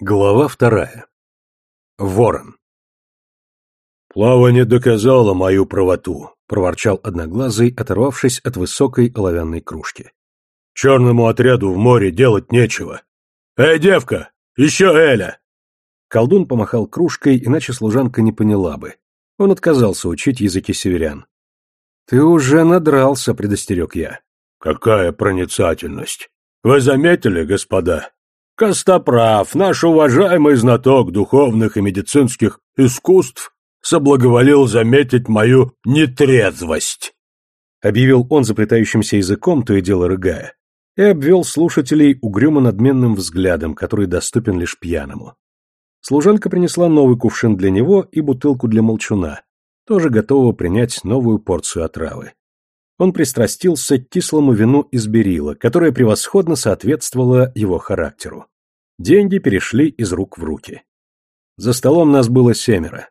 Глава вторая. Ворон. «Плавание доказало мою правоту», — проворчал Одноглазый, оторвавшись от высокой оловянной кружки. «Черному отряду в море делать нечего. Эй, девка, еще Эля!» Колдун помахал кружкой, иначе служанка не поняла бы. Он отказался учить языки северян. «Ты уже надрался», — предостерег я. «Какая проницательность! Вы заметили, господа? Костоправ, наш уважаемый знаток духовных и медицинских искусств, соблаговолил заметить мою нетрезвость. Объявил он заплетающимся языком, то и дело рыгая, и обвел слушателей угрюмо-надменным взглядом, который доступен лишь пьяному. Служанка принесла новый кувшин для него и бутылку для молчуна, тоже готового принять новую порцию отравы он пристрастился к кислому вину из берила, которое превосходно соответствовало его характеру. Деньги перешли из рук в руки. За столом нас было семеро.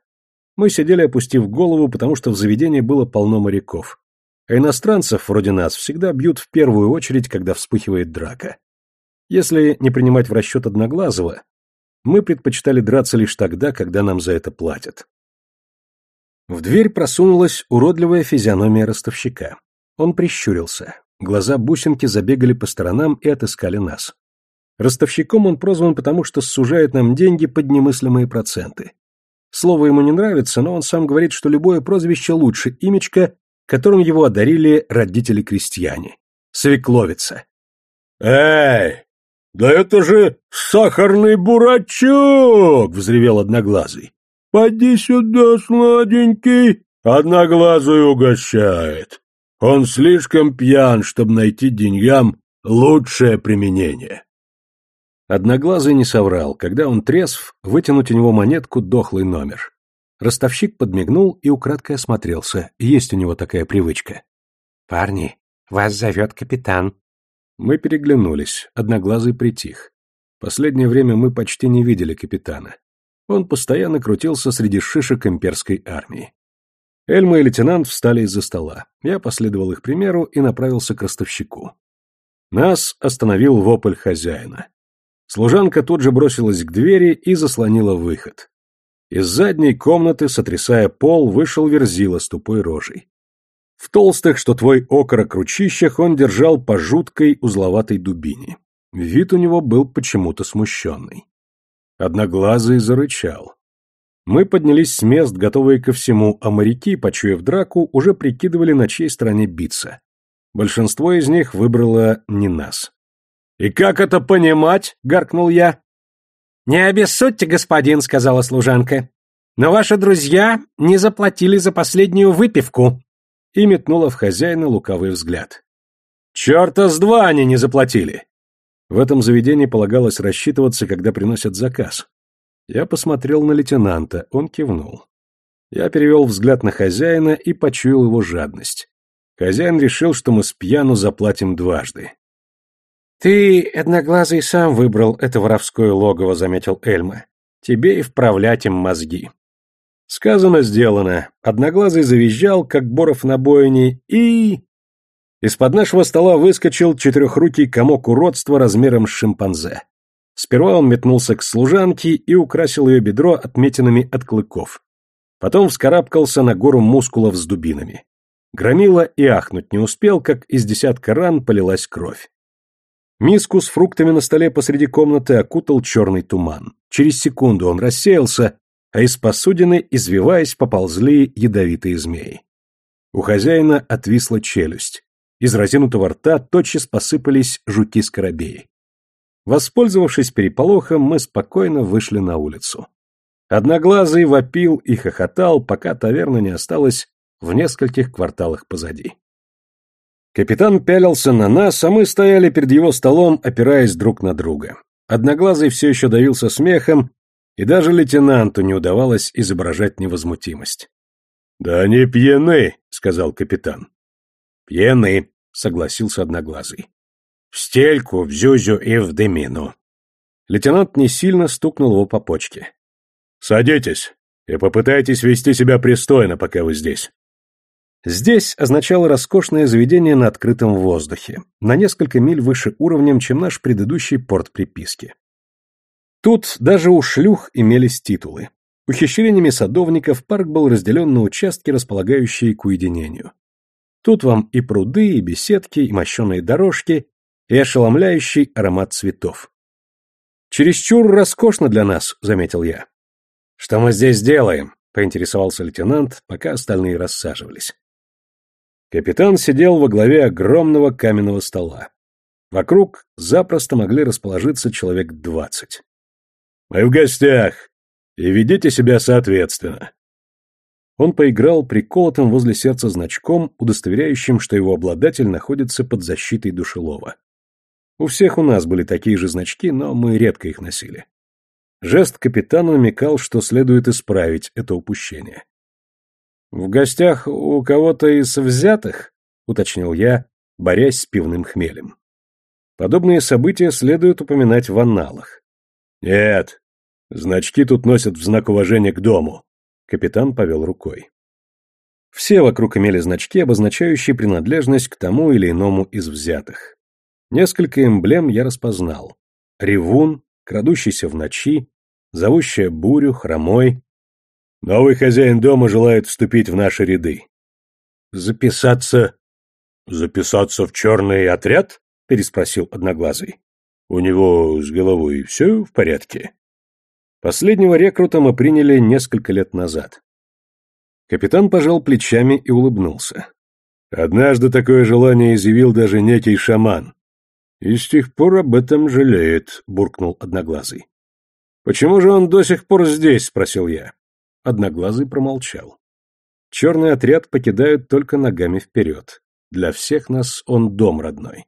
Мы сидели, опустив голову, потому что в заведении было полно моряков. А иностранцев, вроде нас, всегда бьют в первую очередь, когда вспыхивает драка. Если не принимать в расчет Одноглазого, мы предпочитали драться лишь тогда, когда нам за это платят. В дверь просунулась уродливая физиономия ростовщика. Он прищурился. Глаза бусинки забегали по сторонам и отыскали нас. Ростовщиком он прозван потому, что сужает нам деньги под немыслимые проценты. Слово ему не нравится, но он сам говорит, что любое прозвище лучше имечка, которым его одарили родители-крестьяне. Свекловица. «Эй, да это же сахарный бурачок!» — взревел Одноглазый. «Поди сюда, сладенький, Одноглазый угощает. Он слишком пьян, чтобы найти деньгам лучшее применение. Одноглазый не соврал. Когда он трезв, вытянуть у него монетку дохлый номер. Ростовщик подмигнул и украдкой осмотрелся. Есть у него такая привычка. «Парни, вас зовет капитан». Мы переглянулись. Одноглазый притих. Последнее время мы почти не видели капитана. Он постоянно крутился среди шишек имперской армии. Эльма и лейтенант встали из-за стола. Я последовал их примеру и направился к ростовщику. Нас остановил вопль хозяина. Служанка тут же бросилась к двери и заслонила выход. Из задней комнаты, сотрясая пол, вышел Верзила с тупой рожей. В толстых, что твой окорок ручищах, он держал по жуткой узловатой дубине. Вид у него был почему-то смущенный. Одноглазый зарычал. Мы поднялись с мест, готовые ко всему, а моряки, почуяв драку, уже прикидывали, на чьей стороне биться. Большинство из них выбрало не нас. «И как это понимать?» — гаркнул я. «Не обессудьте, господин», — сказала служанка. «Но ваши друзья не заплатили за последнюю выпивку». И метнула в хозяина лукавый взгляд. «Черта с два они не заплатили!» В этом заведении полагалось рассчитываться, когда приносят заказ. Я посмотрел на лейтенанта, он кивнул. Я перевел взгляд на хозяина и почуял его жадность. Хозяин решил, что мы с пьяну заплатим дважды. «Ты, одноглазый, сам выбрал это воровское логово», — заметил Эльма. «Тебе и вправлять им мозги». Сказано, сделано. Одноглазый завизжал, как Боров на бойне, и... Из-под нашего стола выскочил четырехрукий комок уродства размером с шимпанзе. Сперва он метнулся к служанке и украсил ее бедро отметинами от клыков. Потом вскарабкался на гору мускулов с дубинами. Громила и ахнуть не успел, как из десятка ран полилась кровь. Миску с фруктами на столе посреди комнаты окутал черный туман. Через секунду он рассеялся, а из посудины, извиваясь, поползли ядовитые змеи. У хозяина отвисла челюсть. Из разинутого рта тотчас посыпались жуки-скоробеи. Воспользовавшись переполохом, мы спокойно вышли на улицу. Одноглазый вопил и хохотал, пока таверна не осталась в нескольких кварталах позади. Капитан пялился на нас, а мы стояли перед его столом, опираясь друг на друга. Одноглазый все еще давился смехом, и даже лейтенанту не удавалось изображать невозмутимость. «Да они пьяны», — сказал капитан. «Пьяны», — согласился Одноглазый. В стельку, в зюзю и в дымину. Лейтенант не сильно стукнул его по почке. «Садитесь и попытайтесь вести себя пристойно, пока вы здесь». Здесь означало роскошное заведение на открытом воздухе, на несколько миль выше уровнем, чем наш предыдущий порт приписки. Тут даже у шлюх имелись титулы. Ухищрениями садовников парк был разделен на участки, располагающие к уединению. Тут вам и пруды, и беседки, и мощеные дорожки, и ошеломляющий аромат цветов. «Чересчур роскошно для нас», — заметил я. «Что мы здесь делаем?» — поинтересовался лейтенант, пока остальные рассаживались. Капитан сидел во главе огромного каменного стола. Вокруг запросто могли расположиться человек двадцать. «Мы в гостях, и ведите себя соответственно». Он поиграл приколотым возле сердца значком, удостоверяющим, что его обладатель находится под защитой душелова. У всех у нас были такие же значки, но мы редко их носили. Жест капитана намекал, что следует исправить это упущение. «В гостях у кого-то из взятых?» — уточнил я, борясь с пивным хмелем. Подобные события следует упоминать в анналах. «Нет, значки тут носят в знак уважения к дому», — капитан повел рукой. Все вокруг имели значки, обозначающие принадлежность к тому или иному из взятых. Несколько эмблем я распознал. Ревун, крадущийся в ночи, зовущая бурю, хромой. Новый хозяин дома желает вступить в наши ряды. Записаться... Записаться в черный отряд? переспросил Одноглазый. У него с головой все в порядке? Последнего рекрута мы приняли несколько лет назад. Капитан пожал плечами и улыбнулся. Однажды такое желание изъявил даже некий шаман. И с тех пор об этом жалеет, буркнул Одноглазый. Почему же он до сих пор здесь? спросил я. Одноглазый промолчал. Черный отряд покидают только ногами вперед. Для всех нас он дом родной.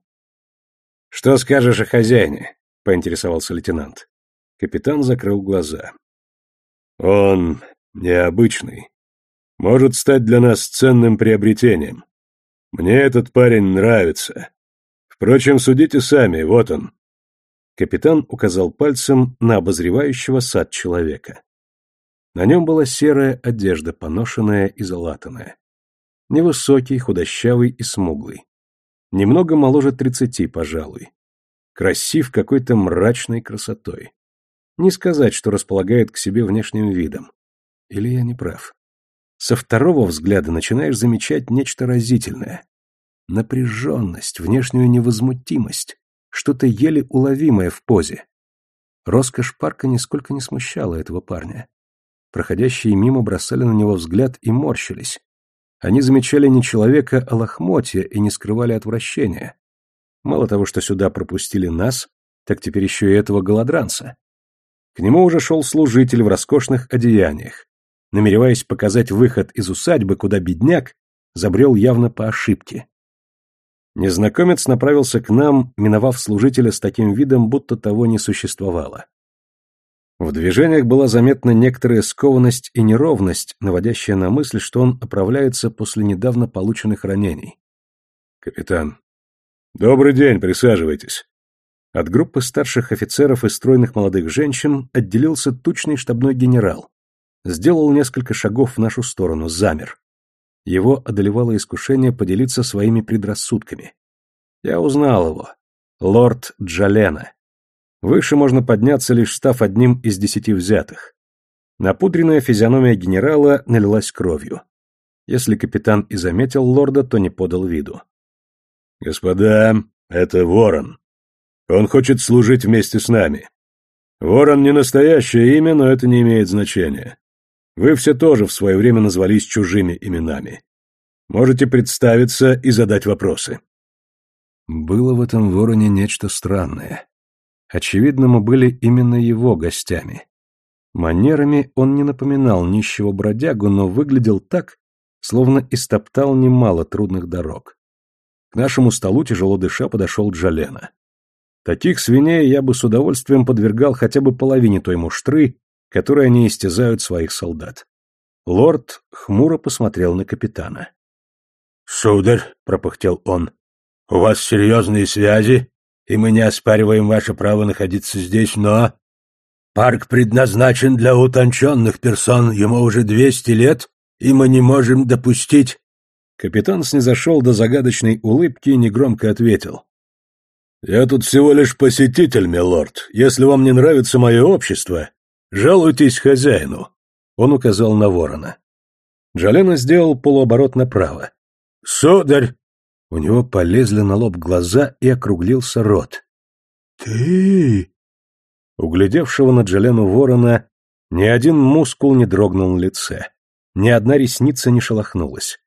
«Что скажешь о хозяине?» — поинтересовался лейтенант. Капитан закрыл глаза. «Он необычный. Может стать для нас ценным приобретением. Мне этот парень нравится. Впрочем, судите сами, вот он». Капитан указал пальцем на обозревающего сад человека. На нем была серая одежда, поношенная и залатанная. Невысокий, худощавый и смуглый. Немного моложе тридцати, пожалуй. Красив какой-то мрачной красотой. Не сказать, что располагает к себе внешним видом. Или я не прав? Со второго взгляда начинаешь замечать нечто разительное. Напряженность, внешнюю невозмутимость, что-то еле уловимое в позе. Роскошь парка нисколько не смущала этого парня. Проходящие мимо бросали на него взгляд и морщились. Они замечали не человека, а лохмотья и не скрывали отвращения. Мало того, что сюда пропустили нас, так теперь еще и этого голодранца. К нему уже шел служитель в роскошных одеяниях, намереваясь показать выход из усадьбы, куда бедняк забрел явно по ошибке. Незнакомец направился к нам, миновав служителя с таким видом, будто того не существовало. В движениях была заметна некоторая скованность и неровность, наводящая на мысль, что он оправляется после недавно полученных ранений. «Капитан». «Добрый день, присаживайтесь». От группы старших офицеров и стройных молодых женщин отделился тучный штабной генерал. Сделал несколько шагов в нашу сторону, замер. Его одолевало искушение поделиться своими предрассудками. Я узнал его. Лорд Джалена. Выше можно подняться, лишь став одним из десяти взятых. Напудренная физиономия генерала налилась кровью. Если капитан и заметил лорда, то не подал виду. «Господа, это Ворон. Он хочет служить вместе с нами. Ворон не настоящее имя, но это не имеет значения. Вы все тоже в свое время назвались чужими именами. Можете представиться и задать вопросы». Было в этом вороне нечто странное. Очевидно, мы были именно его гостями. Манерами он не напоминал нищего бродягу, но выглядел так, словно истоптал немало трудных дорог. К нашему столу тяжело дыша подошел Джалена. Таких свиней я бы с удовольствием подвергал хотя бы половине той муштры, которой они истязают своих солдат. Лорд хмуро посмотрел на капитана. — Сударь, — пропыхтел он, — у вас серьезные связи? и мы не оспариваем ваше право находиться здесь, но... Парк предназначен для утонченных персон, ему уже двести лет, и мы не можем допустить...» Капитан снизошел до загадочной улыбки и негромко ответил. «Я тут всего лишь посетитель, милорд. Если вам не нравится мое общество, жалуйтесь хозяину». Он указал на ворона. Джалена сделал полуоборот направо. «Сударь!» У него полезли на лоб глаза и округлился рот. «Ты...» Углядевшего на Джалену ворона ни один мускул не дрогнул на лице, ни одна ресница не шелохнулась.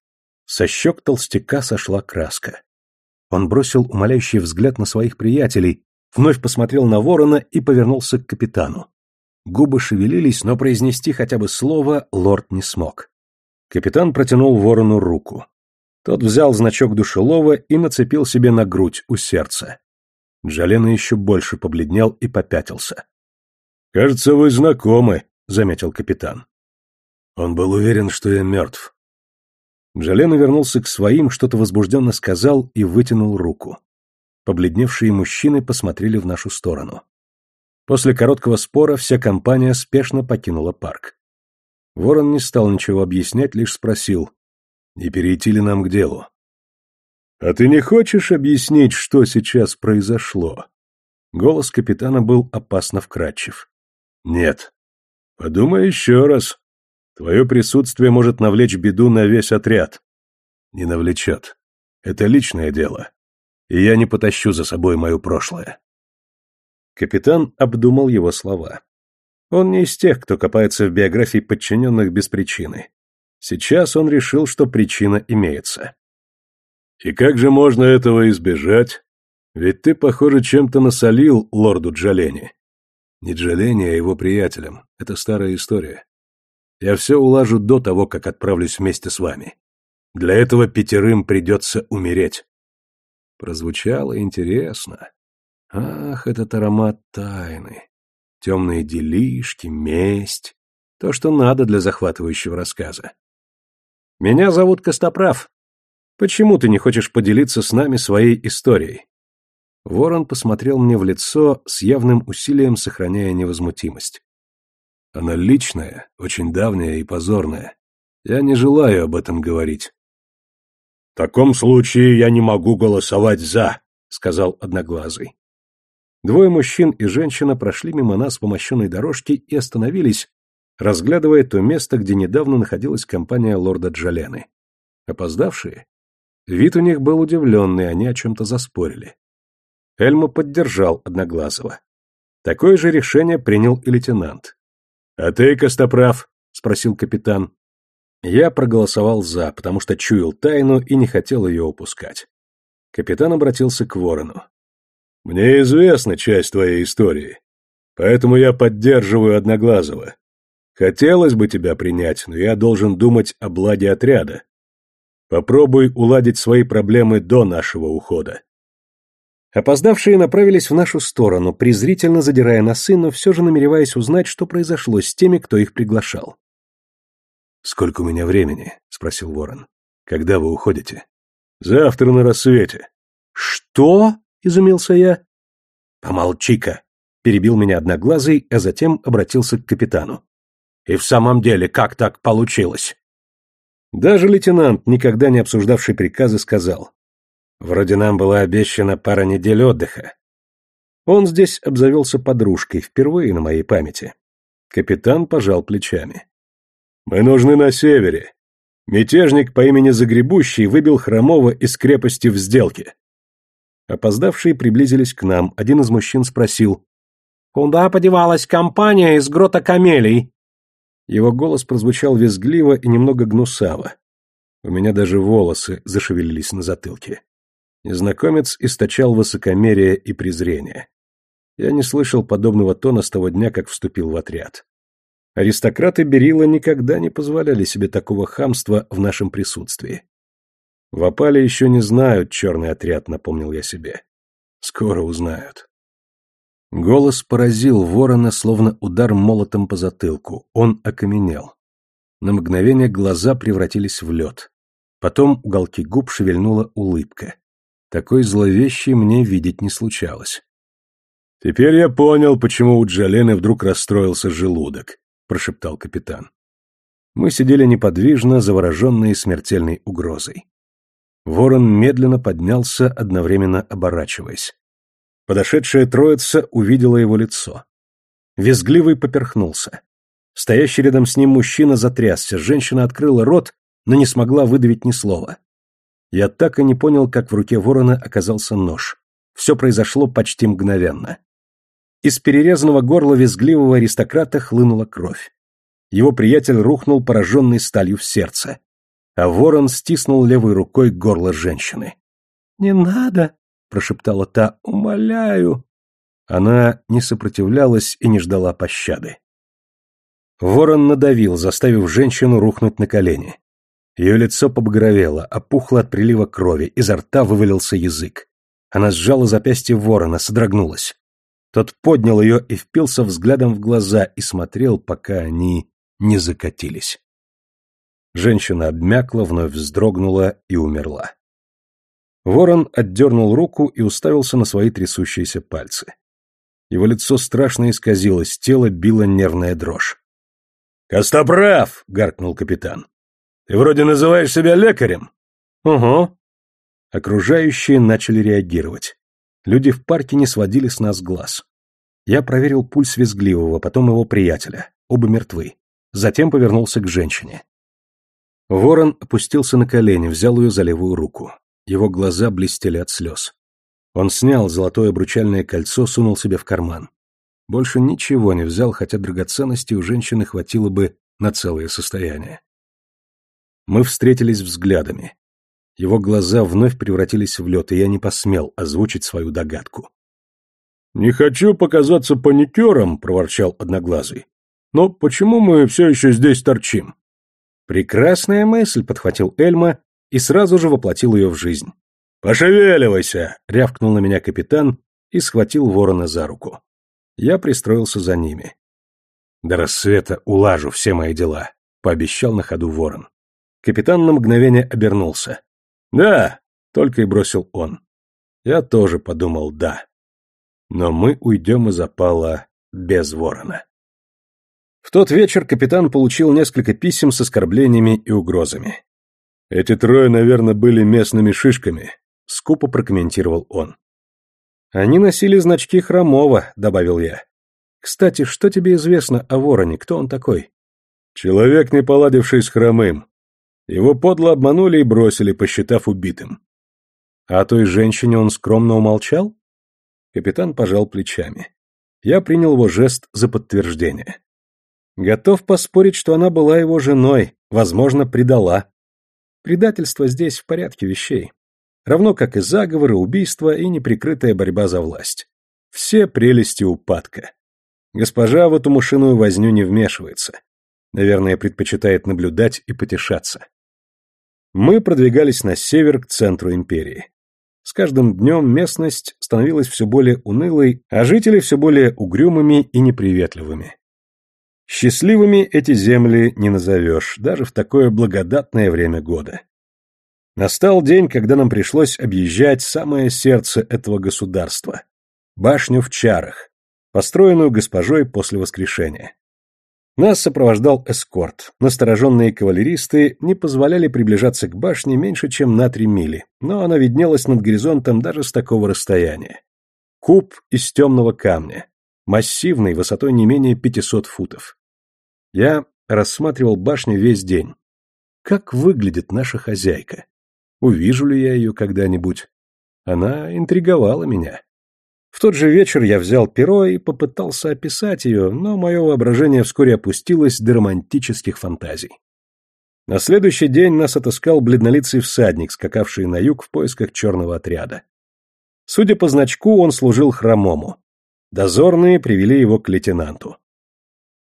Со щек толстяка сошла краска. Он бросил умоляющий взгляд на своих приятелей, вновь посмотрел на ворона и повернулся к капитану. Губы шевелились, но произнести хотя бы слово лорд не смог. Капитан протянул ворону руку. Тот взял значок душелова и нацепил себе на грудь у сердца. Джалена еще больше побледнел и попятился. «Кажется, вы знакомы», — заметил капитан. Он был уверен, что я мертв. Джалена вернулся к своим, что-то возбужденно сказал и вытянул руку. Побледневшие мужчины посмотрели в нашу сторону. После короткого спора вся компания спешно покинула парк. Ворон не стал ничего объяснять, лишь спросил, не перейти ли нам к делу. «А ты не хочешь объяснить, что сейчас произошло?» Голос капитана был опасно вкрадчив. «Нет». «Подумай еще раз. Твое присутствие может навлечь беду на весь отряд». «Не навлечет. Это личное дело. И я не потащу за собой мое прошлое». Капитан обдумал его слова. Он не из тех, кто копается в биографии подчиненных без причины. Сейчас он решил, что причина имеется. «И как же можно этого избежать? Ведь ты, похоже, чем-то насолил лорду Джалени». «Не Джалени, а его приятелям. Это старая история. Я все улажу до того, как отправлюсь вместе с вами. Для этого пятерым придется умереть». Прозвучало интересно. Ах, этот аромат тайны. Темные делишки, месть. То, что надо для захватывающего рассказа. Меня зовут Костоправ. Почему ты не хочешь поделиться с нами своей историей? Ворон посмотрел мне в лицо с явным усилием, сохраняя невозмутимость. Она личная, очень давняя и позорная. Я не желаю об этом говорить. В таком случае я не могу голосовать «за», — сказал Одноглазый. Двое мужчин и женщина прошли мимо нас по мощенной дорожке и остановились, разглядывая то место, где недавно находилась компания лорда Джалены. Опоздавшие? Вид у них был удивленный, они о чем-то заспорили. Эльма поддержал Одноглазого. Такое же решение принял и лейтенант. «А ты, Костоправ?» — спросил капитан. Я проголосовал «за», потому что чуял тайну и не хотел ее упускать. Капитан обратился к Ворону. «Мне известна часть твоей истории, поэтому я поддерживаю Одноглазого. Хотелось бы тебя принять, но я должен думать о благе отряда. Попробуй уладить свои проблемы до нашего ухода. Опоздавшие направились в нашу сторону, презрительно задирая носы, но все же намереваясь узнать, что произошло с теми, кто их приглашал. «Сколько у меня времени?» — спросил Ворон. «Когда вы уходите?» «Завтра на рассвете». «Что?» — изумился я. «Помолчи-ка», — перебил меня одноглазый, а затем обратился к капитану. И в самом деле, как так получилось? Даже лейтенант, никогда не обсуждавший приказы, сказал. Вроде нам была обещана пара недель отдыха. Он здесь обзавелся подружкой, впервые на моей памяти. Капитан пожал плечами. «Мы нужны на севере. Мятежник по имени Загребущий выбил Хромова из крепости в сделке». Опоздавшие приблизились к нам. Один из мужчин спросил. «Куда подевалась компания из грота камелий?» Его голос прозвучал визгливо и немного гнусаво. У меня даже волосы зашевелились на затылке. Незнакомец источал высокомерие и презрение. Я не слышал подобного тона с того дня, как вступил в отряд. Аристократы Берила никогда не позволяли себе такого хамства в нашем присутствии. В опале еще не знают черный отряд, напомнил я себе. Скоро узнают. Голос поразил ворона, словно удар молотом по затылку. Он окаменел. На мгновение глаза превратились в лед. Потом уголки губ шевельнула улыбка. Такой зловещей мне видеть не случалось. «Теперь я понял, почему у Джалены вдруг расстроился желудок», — прошептал капитан. Мы сидели неподвижно, завороженные смертельной угрозой. Ворон медленно поднялся, одновременно оборачиваясь. Подошедшая троица увидела его лицо. Визгливый поперхнулся. Стоящий рядом с ним мужчина затрясся, женщина открыла рот, но не смогла выдавить ни слова. Я так и не понял, как в руке ворона оказался нож. Все произошло почти мгновенно. Из перерезанного горла визгливого аристократа хлынула кровь. Его приятель рухнул, пораженный сталью в сердце. А ворон стиснул левой рукой горло женщины. «Не надо!» — прошептала та. «Умоляю!» Она не сопротивлялась и не ждала пощады. Ворон надавил, заставив женщину рухнуть на колени. Ее лицо побагровело, опухло от прилива крови, изо рта вывалился язык. Она сжала запястье ворона, содрогнулась. Тот поднял ее и впился взглядом в глаза и смотрел, пока они не закатились. Женщина обмякла, вновь вздрогнула и умерла. Ворон отдернул руку и уставился на свои трясущиеся пальцы. Его лицо страшно исказилось, тело било нервная дрожь. «Костоправ!» — гаркнул капитан. «Ты вроде называешь себя лекарем?» «Угу». Окружающие начали реагировать. Люди в парке не сводили с нас глаз. Я проверил пульс Визгливого, потом его приятеля. Оба мертвы. Затем повернулся к женщине. Ворон опустился на колени, взял ее за левую руку. Его глаза блестели от слез. Он снял золотое обручальное кольцо, сунул себе в карман. Больше ничего не взял, хотя драгоценностей у женщины хватило бы на целое состояние. Мы встретились взглядами. Его глаза вновь превратились в лед, и я не посмел озвучить свою догадку. «Не хочу показаться паникером», — проворчал Одноглазый. «Но почему мы все еще здесь торчим?» «Прекрасная мысль», — подхватил Эльма и сразу же воплотил ее в жизнь. «Пошевеливайся!» — рявкнул на меня капитан и схватил ворона за руку. Я пристроился за ними. «До рассвета улажу все мои дела», — пообещал на ходу ворон. Капитан на мгновение обернулся. «Да», — только и бросил он. Я тоже подумал «да». Но мы уйдем из опала без ворона. В тот вечер капитан получил несколько писем с оскорблениями и угрозами. «Эти трое, наверное, были местными шишками», — скупо прокомментировал он. «Они носили значки Хромова», — добавил я. «Кстати, что тебе известно о вороне? Кто он такой?» «Человек, не поладивший с Хромым. Его подло обманули и бросили, посчитав убитым». «А той женщине он скромно умолчал?» Капитан пожал плечами. Я принял его жест за подтверждение. Готов поспорить, что она была его женой, возможно, предала. Предательство здесь в порядке вещей. Равно как и заговоры, убийства и неприкрытая борьба за власть. Все прелести упадка. Госпожа в эту мышиную возню не вмешивается. Наверное, предпочитает наблюдать и потешаться. Мы продвигались на север к центру империи. С каждым днем местность становилась все более унылой, а жители все более угрюмыми и неприветливыми. Счастливыми эти земли не назовешь, даже в такое благодатное время года. Настал день, когда нам пришлось объезжать самое сердце этого государства – башню в Чарах, построенную госпожой после воскрешения. Нас сопровождал эскорт. Настороженные кавалеристы не позволяли приближаться к башне меньше, чем на три мили, но она виднелась над горизонтом даже с такого расстояния. Куб из темного камня, массивный, высотой не менее 500 футов. Я рассматривал башню весь день. Как выглядит наша хозяйка? Увижу ли я ее когда-нибудь? Она интриговала меня. В тот же вечер я взял перо и попытался описать ее, но мое воображение вскоре опустилось до романтических фантазий. На следующий день нас отыскал бледнолицый всадник, скакавший на юг в поисках черного отряда. Судя по значку, он служил хромому. Дозорные привели его к лейтенанту.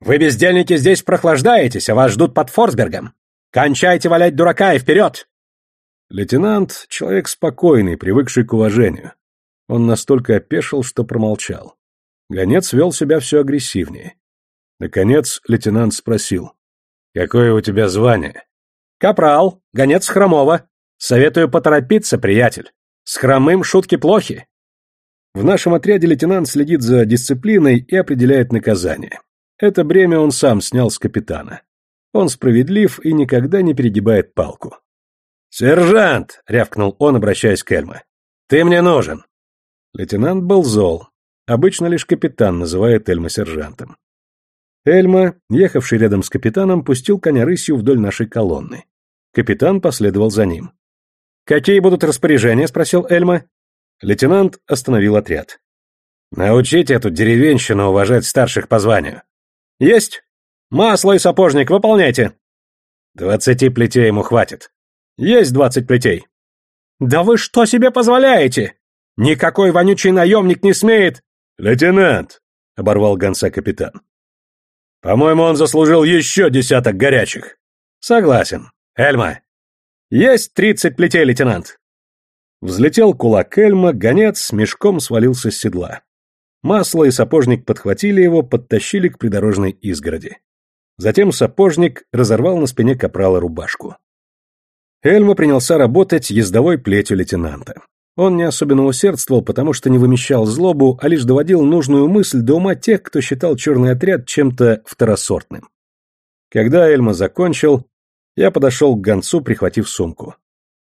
«Вы, бездельники, здесь прохлаждаетесь, а вас ждут под Форсбергом. Кончайте валять дурака и вперед!» Лейтенант — человек спокойный, привыкший к уважению. Он настолько опешил, что промолчал. Гонец вел себя все агрессивнее. Наконец лейтенант спросил. «Какое у тебя звание?» «Капрал, гонец Хромова. Советую поторопиться, приятель. С Хромым шутки плохи». В нашем отряде лейтенант следит за дисциплиной и определяет наказание. Это бремя он сам снял с капитана. Он справедлив и никогда не перегибает палку. «Сержант!» — рявкнул он, обращаясь к Эльме. «Ты мне нужен!» Лейтенант был зол. Обычно лишь капитан называет Эльма сержантом. Эльма, ехавший рядом с капитаном, пустил коня рысью вдоль нашей колонны. Капитан последовал за ним. «Какие будут распоряжения?» — спросил Эльма. Лейтенант остановил отряд. «Научите эту деревенщину уважать старших по званию». «Есть! Масло и сапожник, выполняйте!» «Двадцати плетей ему хватит». «Есть двадцать плетей». «Да вы что себе позволяете? Никакой вонючий наемник не смеет...» «Лейтенант!» — оборвал гонца капитан. «По-моему, он заслужил еще десяток горячих». «Согласен. Эльма». «Есть тридцать плетей, лейтенант». Взлетел кулак Эльма, гонец с мешком свалился с седла. Масло и сапожник подхватили его, подтащили к придорожной изгороди. Затем сапожник разорвал на спине капрала рубашку. Эльма принялся работать ездовой плетью лейтенанта. Он не особенно усердствовал, потому что не вымещал злобу, а лишь доводил нужную мысль до ума тех, кто считал черный отряд чем-то второсортным. Когда Эльма закончил, я подошел к гонцу, прихватив сумку.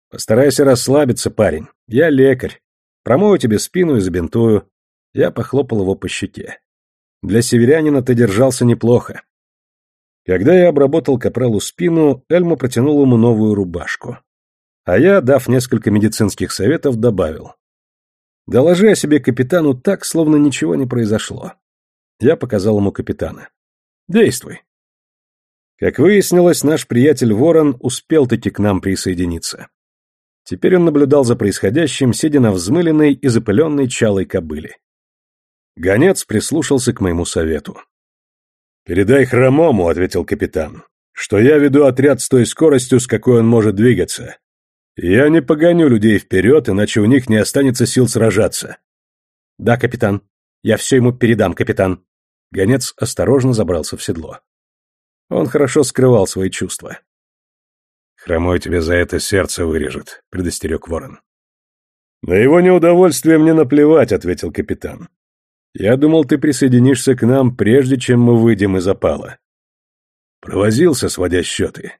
«Постарайся расслабиться, парень. Я лекарь. Промою тебе спину и забинтую». Я похлопал его по щеке. «Для северянина ты держался неплохо. Когда я обработал капралу спину, Эльма протянул ему новую рубашку. А я, дав несколько медицинских советов, добавил. «Доложи о себе капитану так, словно ничего не произошло». Я показал ему капитана. «Действуй». Как выяснилось, наш приятель Ворон успел-таки к нам присоединиться. Теперь он наблюдал за происходящим, сидя на взмыленной и запыленной чалой кобыле. Гонец прислушался к моему совету. «Передай Хромому», — ответил капитан, — «что я веду отряд с той скоростью, с какой он может двигаться. Я не погоню людей вперед, иначе у них не останется сил сражаться». «Да, капитан. Я все ему передам, капитан». Гонец осторожно забрался в седло. Он хорошо скрывал свои чувства. «Хромой тебе за это сердце вырежет», — предостерег ворон. «На его неудовольствие мне наплевать», — ответил капитан. Я думал, ты присоединишься к нам, прежде чем мы выйдем из опала. Провозился, сводя счеты.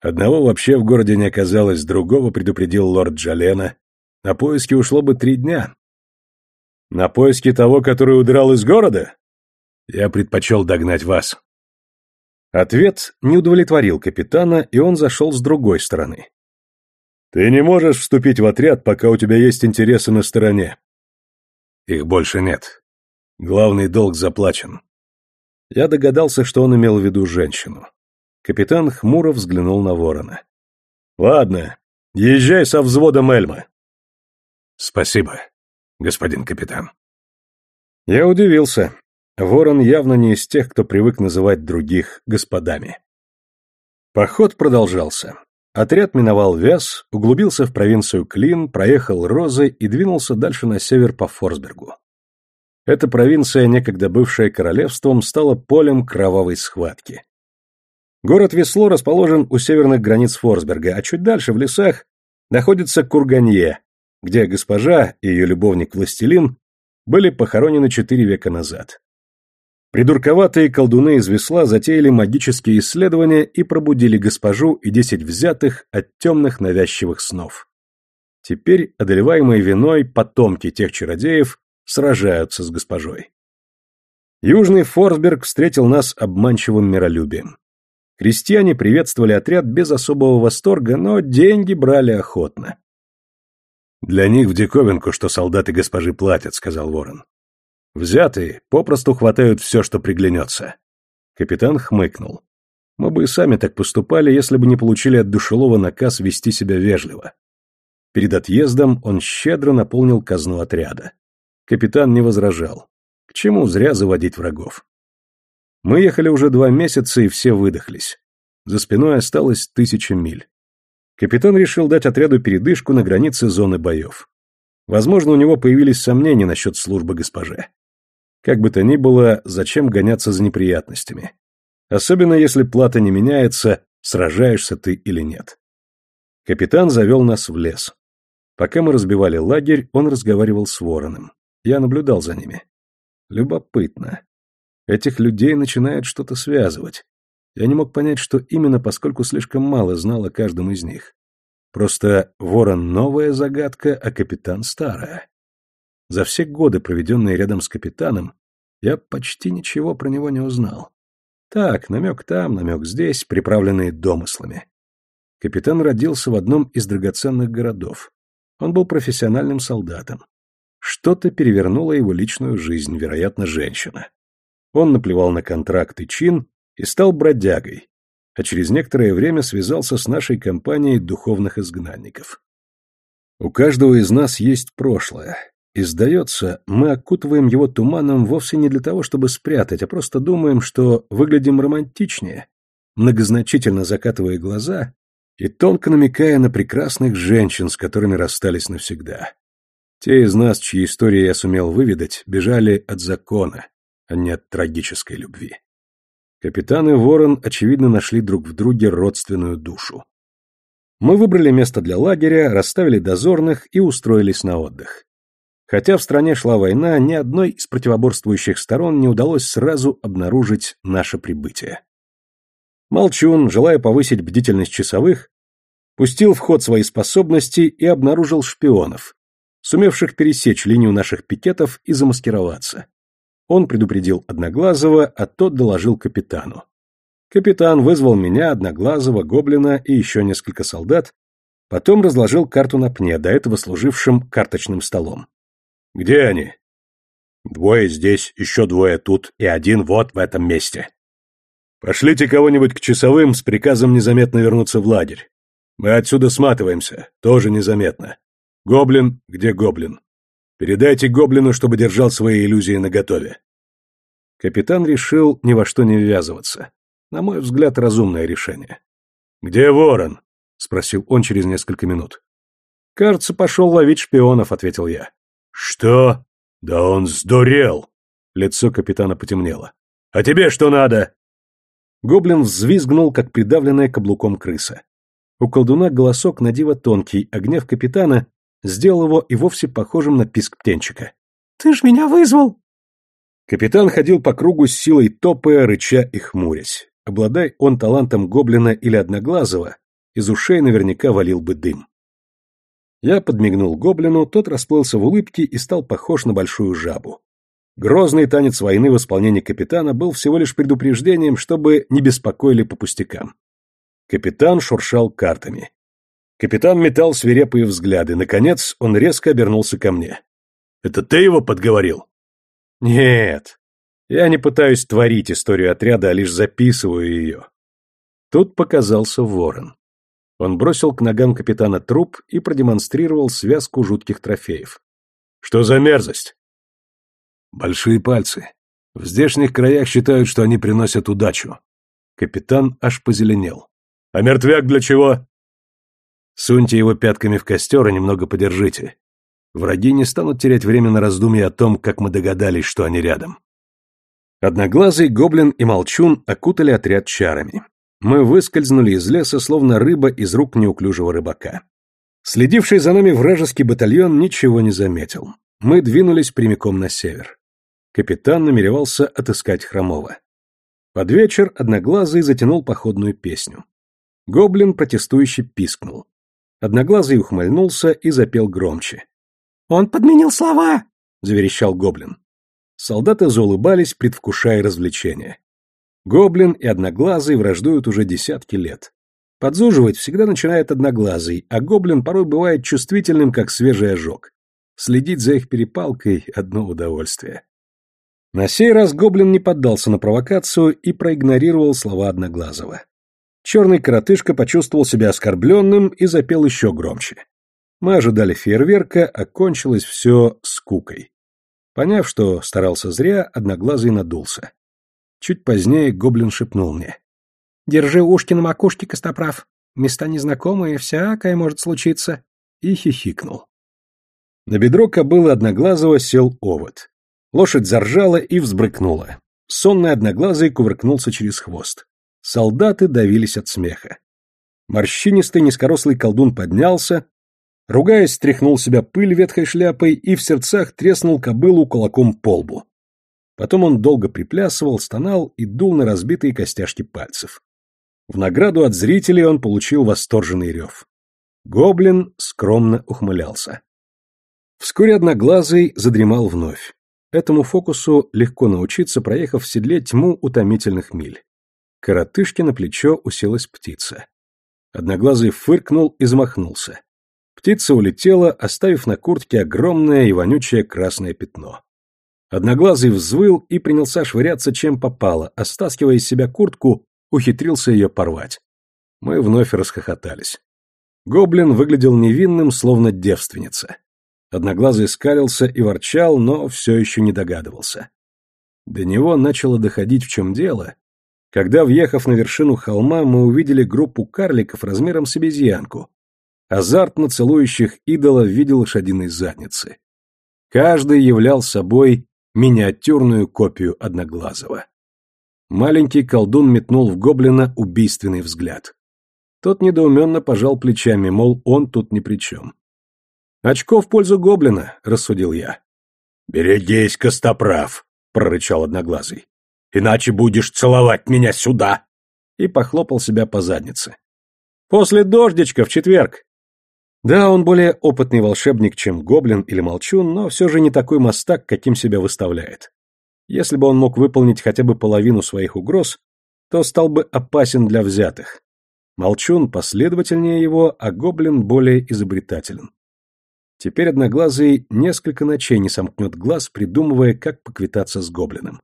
Одного вообще в городе не оказалось, другого предупредил лорд Джалена. На поиски ушло бы три дня. На поиски того, который удрал из города? Я предпочел догнать вас. Ответ не удовлетворил капитана, и он зашел с другой стороны. Ты не можешь вступить в отряд, пока у тебя есть интересы на стороне. Их больше нет. Главный долг заплачен. Я догадался, что он имел в виду женщину. Капитан хмуро взглянул на ворона. «Ладно, езжай со взводом Эльма». «Спасибо, господин капитан». Я удивился. Ворон явно не из тех, кто привык называть других господами. Поход продолжался. Отряд миновал Вяз, углубился в провинцию Клин, проехал Розы и двинулся дальше на север по Форсбергу. Эта провинция, некогда бывшая королевством, стала полем кровавой схватки. Город Весло расположен у северных границ Форсберга, а чуть дальше, в лесах, находится Курганье, где госпожа и ее любовник-властелин были похоронены четыре века назад. Придурковатые колдуны из Весла затеяли магические исследования и пробудили госпожу и десять взятых от темных навязчивых снов. Теперь, одолеваемые виной, потомки тех чародеев сражаются с госпожой. Южный Форсберг встретил нас обманчивым миролюбием. Крестьяне приветствовали отряд без особого восторга, но деньги брали охотно. «Для них в диковинку, что солдаты госпожи платят», — сказал Ворон. «Взятые попросту хватают все, что приглянется». Капитан хмыкнул. «Мы бы и сами так поступали, если бы не получили от душелова наказ вести себя вежливо». Перед отъездом он щедро наполнил казну отряда. Капитан не возражал. К чему зря заводить врагов? Мы ехали уже два месяца, и все выдохлись. За спиной осталось тысяча миль. Капитан решил дать отряду передышку на границе зоны боев. Возможно, у него появились сомнения насчет службы госпоже. Как бы то ни было, зачем гоняться за неприятностями? Особенно если плата не меняется, сражаешься ты или нет. Капитан завел нас в лес. Пока мы разбивали лагерь, он разговаривал с вороном. Я наблюдал за ними. Любопытно. Этих людей начинает что-то связывать. Я не мог понять, что именно, поскольку слишком мало знал о каждом из них. Просто ворон новая загадка, а капитан старая. За все годы, проведенные рядом с капитаном, я почти ничего про него не узнал. Так, намек там, намек здесь, приправленные домыслами. Капитан родился в одном из драгоценных городов. Он был профессиональным солдатом. Что-то перевернуло его личную жизнь, вероятно, женщина. Он наплевал на контракт и чин и стал бродягой, а через некоторое время связался с нашей компанией духовных изгнанников. У каждого из нас есть прошлое, и, сдается, мы окутываем его туманом вовсе не для того, чтобы спрятать, а просто думаем, что выглядим романтичнее, многозначительно закатывая глаза и тонко намекая на прекрасных женщин, с которыми расстались навсегда. Те из нас, чьи истории я сумел выведать, бежали от закона, а не от трагической любви. Капитан и Ворон, очевидно, нашли друг в друге родственную душу. Мы выбрали место для лагеря, расставили дозорных и устроились на отдых. Хотя в стране шла война, ни одной из противоборствующих сторон не удалось сразу обнаружить наше прибытие. Молчун, желая повысить бдительность часовых, пустил в ход свои способности и обнаружил шпионов, сумевших пересечь линию наших пикетов и замаскироваться. Он предупредил Одноглазого, а тот доложил капитану. Капитан вызвал меня, Одноглазого, Гоблина и еще несколько солдат, потом разложил карту на пне, до этого служившим карточным столом. Где они? Двое здесь, еще двое тут и один вот в этом месте. Пошлите кого-нибудь к часовым с приказом незаметно вернуться в лагерь. Мы отсюда сматываемся, тоже незаметно. Гоблин, где гоблин? Передайте гоблину, чтобы держал свои иллюзии наготове. Капитан решил ни во что не ввязываться. На мой взгляд, разумное решение. Где ворон? спросил он через несколько минут. Кажется, пошел ловить шпионов, ответил я. «Что? Да он сдурел!» Лицо капитана потемнело. «А тебе что надо?» Гоблин взвизгнул, как придавленная каблуком крыса. У колдуна голосок на диво тонкий, а гнев капитана сделал его и вовсе похожим на писк птенчика. «Ты ж меня вызвал!» Капитан ходил по кругу с силой топая, рыча и хмурясь. Обладай он талантом гоблина или одноглазого, из ушей наверняка валил бы дым. Я подмигнул гоблину, тот расплылся в улыбке и стал похож на большую жабу. Грозный танец войны в исполнении капитана был всего лишь предупреждением, чтобы не беспокоили по пустякам. Капитан шуршал картами. Капитан метал свирепые взгляды. Наконец он резко обернулся ко мне. «Это ты его подговорил?» «Нет. Я не пытаюсь творить историю отряда, а лишь записываю ее». Тут показался ворон. Он бросил к ногам капитана труп и продемонстрировал связку жутких трофеев. «Что за мерзость?» «Большие пальцы. В здешних краях считают, что они приносят удачу». Капитан аж позеленел. «А мертвяк для чего?» «Суньте его пятками в костер и немного подержите. Враги не станут терять время на раздумье о том, как мы догадались, что они рядом». Одноглазый, гоблин и молчун окутали отряд чарами. Мы выскользнули из леса, словно рыба из рук неуклюжего рыбака. Следивший за нами вражеский батальон ничего не заметил. Мы двинулись прямиком на север. Капитан намеревался отыскать Хромова. Под вечер Одноглазый затянул походную песню. Гоблин протестующе пискнул. Одноглазый ухмыльнулся и запел громче. «Он подменил слова!» — заверещал Гоблин. Солдаты заулыбались, предвкушая развлечения. Гоблин и Одноглазый враждуют уже десятки лет. Подзуживать всегда начинает Одноглазый, а Гоблин порой бывает чувствительным, как свежий ожог. Следить за их перепалкой – одно удовольствие. На сей раз Гоблин не поддался на провокацию и проигнорировал слова Одноглазого. Черный коротышка почувствовал себя оскорбленным и запел еще громче. Мы ожидали фейерверка, а кончилось все скукой. Поняв, что старался зря, Одноглазый надулся. Чуть позднее гоблин шепнул мне. «Держи ушки на макушке, Костоправ. Места незнакомые, всякое может случиться». И хихикнул. На бедро кобылы Одноглазого сел овод. Лошадь заржала и взбрыкнула. Сонный Одноглазый кувыркнулся через хвост. Солдаты давились от смеха. Морщинистый низкорослый колдун поднялся, ругаясь, стряхнул себя пыль ветхой шляпой и в сердцах треснул кобылу кулаком по лбу. Потом он долго приплясывал, стонал и дул на разбитые костяшки пальцев. В награду от зрителей он получил восторженный рев. Гоблин скромно ухмылялся. Вскоре Одноглазый задремал вновь. Этому фокусу легко научиться, проехав в седле тьму утомительных миль. Коротышке на плечо уселась птица. Одноглазый фыркнул и замахнулся. Птица улетела, оставив на куртке огромное и вонючее красное пятно. Одноглазый взвыл и принялся швыряться чем попало, а стаскивая из себя куртку, ухитрился ее порвать. Мы вновь расхохотались. Гоблин выглядел невинным, словно девственница. Одноглазый скалился и ворчал, но все еще не догадывался. До него начало доходить, в чем дело, когда, въехав на вершину холма, мы увидели группу карликов размером с обезьянку, азартно целующих идола в виде лошадиной задницы. Каждый являл собой миниатюрную копию Одноглазого. Маленький колдун метнул в гоблина убийственный взгляд. Тот недоуменно пожал плечами, мол, он тут ни при чем. «Очко в пользу гоблина», — рассудил я. «Берегись, Костоправ», — прорычал Одноглазый иначе будешь целовать меня сюда!» И похлопал себя по заднице. «После дождичка в четверг!» Да, он более опытный волшебник, чем гоблин или молчун, но все же не такой мастак, каким себя выставляет. Если бы он мог выполнить хотя бы половину своих угроз, то стал бы опасен для взятых. Молчун последовательнее его, а гоблин более изобретателен. Теперь Одноглазый несколько ночей не сомкнет глаз, придумывая, как поквитаться с гоблином.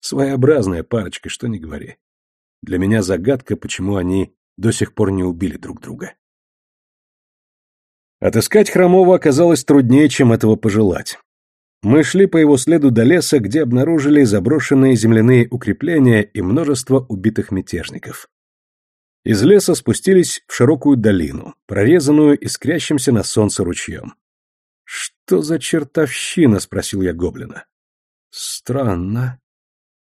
Своеобразная парочка, что ни говори. Для меня загадка, почему они до сих пор не убили друг друга. Отыскать Хромова оказалось труднее, чем этого пожелать. Мы шли по его следу до леса, где обнаружили заброшенные земляные укрепления и множество убитых мятежников. Из леса спустились в широкую долину, прорезанную искрящимся на солнце ручьем. «Что за чертовщина?» — спросил я гоблина. «Странно.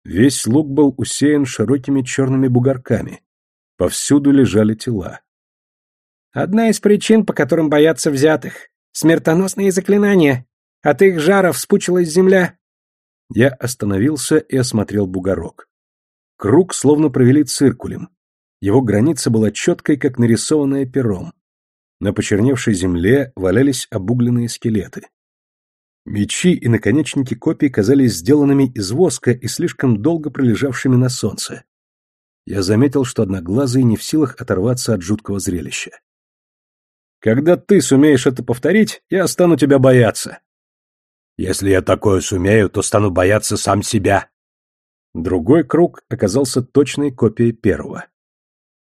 Весь луг был усеян широкими черными бугорками. Повсюду лежали тела. «Одна из причин, по которым боятся взятых. Смертоносные заклинания. От их жаров спучилась земля». Я остановился и осмотрел бугорок. Круг словно провели циркулем. Его граница была четкой, как нарисованная пером. На почерневшей земле валялись обугленные скелеты. Мечи и наконечники копий казались сделанными из воска и слишком долго пролежавшими на солнце. Я заметил, что Одноглазый не в силах оторваться от жуткого зрелища. «Когда ты сумеешь это повторить, я стану тебя бояться». «Если я такое сумею, то стану бояться сам себя». Другой круг оказался точной копией первого.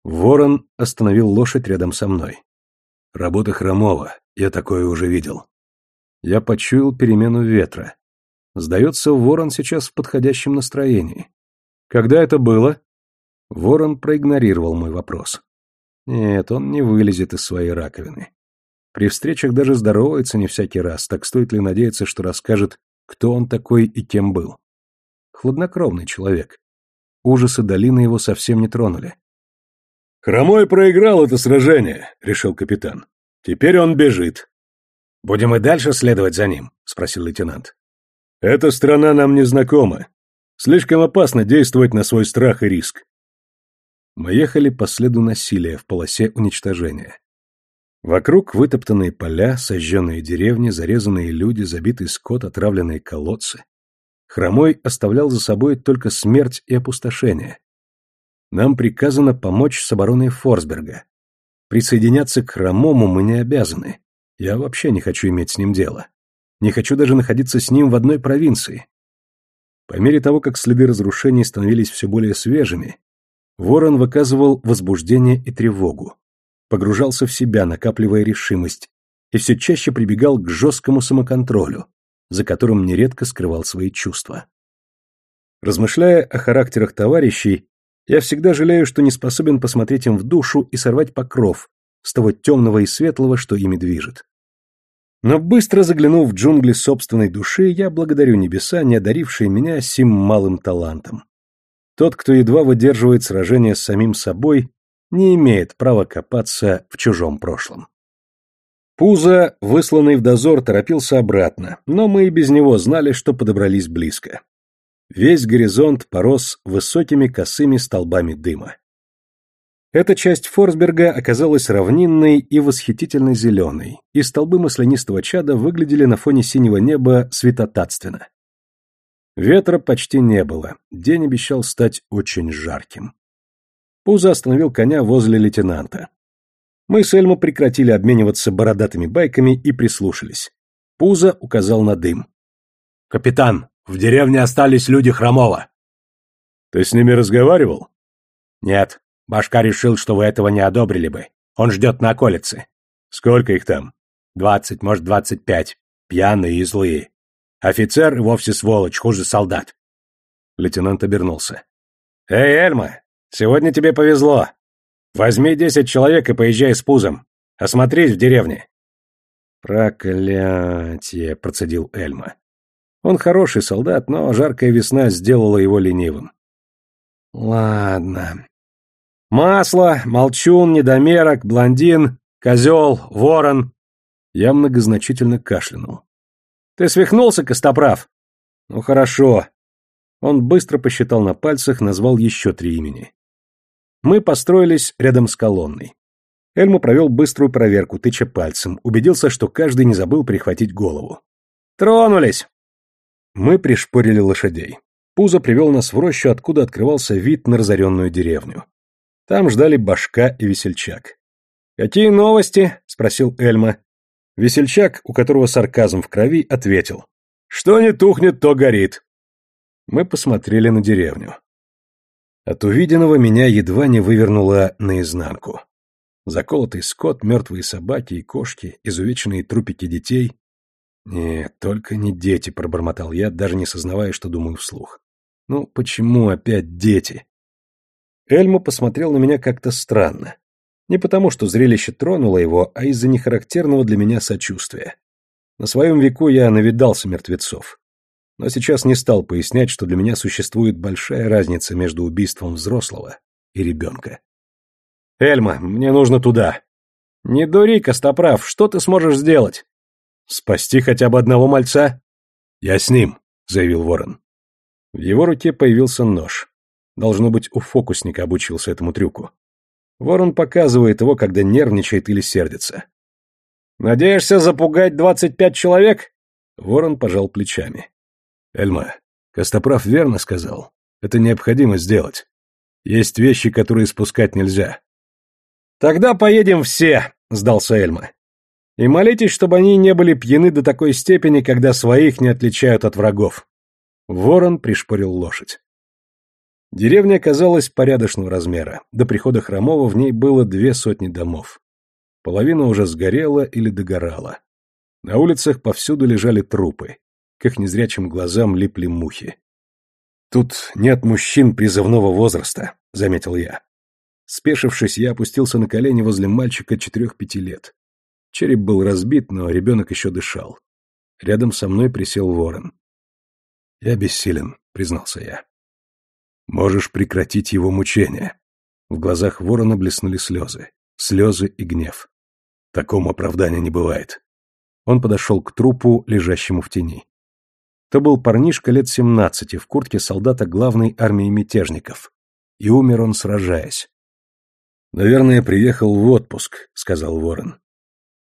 Ворон остановил лошадь рядом со мной. Работа Хромова, я такое уже видел. Я почуял перемену ветра. Сдается, ворон сейчас в подходящем настроении. Когда это было? Ворон проигнорировал мой вопрос. Нет, он не вылезет из своей раковины. При встречах даже здоровается не всякий раз, так стоит ли надеяться, что расскажет, кто он такой и кем был. Хладнокровный человек. Ужасы долины его совсем не тронули. «Хромой проиграл это сражение», — решил капитан. «Теперь он бежит. «Будем и дальше следовать за ним?» — спросил лейтенант. «Эта страна нам не знакома. Слишком опасно действовать на свой страх и риск». Мы ехали по следу насилия в полосе уничтожения. Вокруг вытоптанные поля, сожженные деревни, зарезанные люди, забитый скот, отравленные колодцы. Хромой оставлял за собой только смерть и опустошение. Нам приказано помочь с обороной Форсберга. Присоединяться к Хромому мы не обязаны. Я вообще не хочу иметь с ним дело. Не хочу даже находиться с ним в одной провинции. По мере того, как следы разрушений становились все более свежими, Ворон выказывал возбуждение и тревогу, погружался в себя, накапливая решимость, и все чаще прибегал к жесткому самоконтролю, за которым нередко скрывал свои чувства. Размышляя о характерах товарищей, я всегда жалею, что не способен посмотреть им в душу и сорвать покров с того темного и светлого, что ими движет. Но быстро заглянув в джунгли собственной души, я благодарю небеса, не одарившие меня сим малым талантом. Тот, кто едва выдерживает сражение с самим собой, не имеет права копаться в чужом прошлом. Пузо, высланный в дозор, торопился обратно, но мы и без него знали, что подобрались близко. Весь горизонт порос высокими косыми столбами дыма. Эта часть Форсберга оказалась равнинной и восхитительно зеленой, и столбы маслянистого чада выглядели на фоне синего неба светотатственно. Ветра почти не было, день обещал стать очень жарким. Пузо остановил коня возле лейтенанта. Мы с Эльмо прекратили обмениваться бородатыми байками и прислушались. Пузо указал на дым. «Капитан, в деревне остались люди Хромова». «Ты с ними разговаривал?» «Нет, Башка решил, что вы этого не одобрили бы. Он ждет на околице. Сколько их там? Двадцать, может, двадцать пять. Пьяные и злые. Офицер и вовсе сволочь, хуже солдат. Лейтенант обернулся. Эй, Эльма, сегодня тебе повезло. Возьми десять человек и поезжай с пузом. Осмотрись в деревне. Проклятие, процедил Эльма. Он хороший солдат, но жаркая весна сделала его ленивым. Ладно, Масло, молчун, недомерок, блондин, козел, ворон. Я многозначительно кашлянул. Ты свихнулся, Костоправ? Ну хорошо. Он быстро посчитал на пальцах, назвал еще три имени. Мы построились рядом с колонной. Эльму провел быструю проверку, тыча пальцем, убедился, что каждый не забыл прихватить голову. «Тронулись!» Мы пришпорили лошадей. Пузо привел нас в рощу, откуда открывался вид на разоренную деревню. Там ждали Башка и Весельчак. «Какие новости?» — спросил Эльма. Весельчак, у которого сарказм в крови, ответил. «Что не тухнет, то горит». Мы посмотрели на деревню. От увиденного меня едва не вывернуло наизнанку. Заколотый скот, мертвые собаки и кошки, изувеченные трупики детей. «Нет, только не дети», — пробормотал я, даже не сознавая, что думаю вслух. «Ну, почему опять дети?» Эльма посмотрел на меня как-то странно. Не потому, что зрелище тронуло его, а из-за нехарактерного для меня сочувствия. На своем веку я навидался мертвецов. Но сейчас не стал пояснять, что для меня существует большая разница между убийством взрослого и ребенка. «Эльма, мне нужно туда». «Не дури, Костоправ, что ты сможешь сделать?» «Спасти хотя бы одного мальца?» «Я с ним», — заявил Ворон. В его руке появился нож. Должно быть, у фокусника обучился этому трюку. Ворон показывает его, когда нервничает или сердится. «Надеешься запугать двадцать пять человек?» Ворон пожал плечами. «Эльма, Костоправ верно сказал. Это необходимо сделать. Есть вещи, которые спускать нельзя». «Тогда поедем все», — сдался Эльма. «И молитесь, чтобы они не были пьяны до такой степени, когда своих не отличают от врагов». Ворон пришпорил лошадь. Деревня оказалась порядочного размера. До прихода Хромова в ней было две сотни домов. Половина уже сгорела или догорала. На улицах повсюду лежали трупы. К их незрячим глазам липли мухи. «Тут нет мужчин призывного возраста», — заметил я. Спешившись, я опустился на колени возле мальчика четырех-пяти лет. Череп был разбит, но ребенок еще дышал. Рядом со мной присел ворон. «Я бессилен», — признался я. Можешь прекратить его мучения. В глазах ворона блеснули слезы. Слезы и гнев. Такому оправдания не бывает. Он подошел к трупу, лежащему в тени. То был парнишка лет семнадцати в куртке солдата главной армии мятежников. И умер он, сражаясь. «Наверное, приехал в отпуск», — сказал ворон.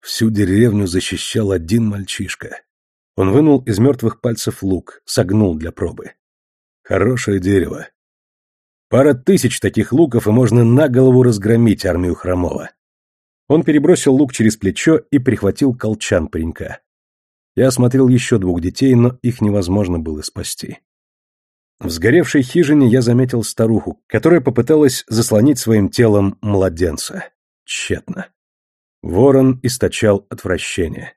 Всю деревню защищал один мальчишка. Он вынул из мертвых пальцев лук, согнул для пробы. Хорошее дерево. Пара тысяч таких луков, и можно на голову разгромить армию Хромова. Он перебросил лук через плечо и прихватил колчан паренька. Я осмотрел еще двух детей, но их невозможно было спасти. В сгоревшей хижине я заметил старуху, которая попыталась заслонить своим телом младенца. Тщетно. Ворон источал отвращение.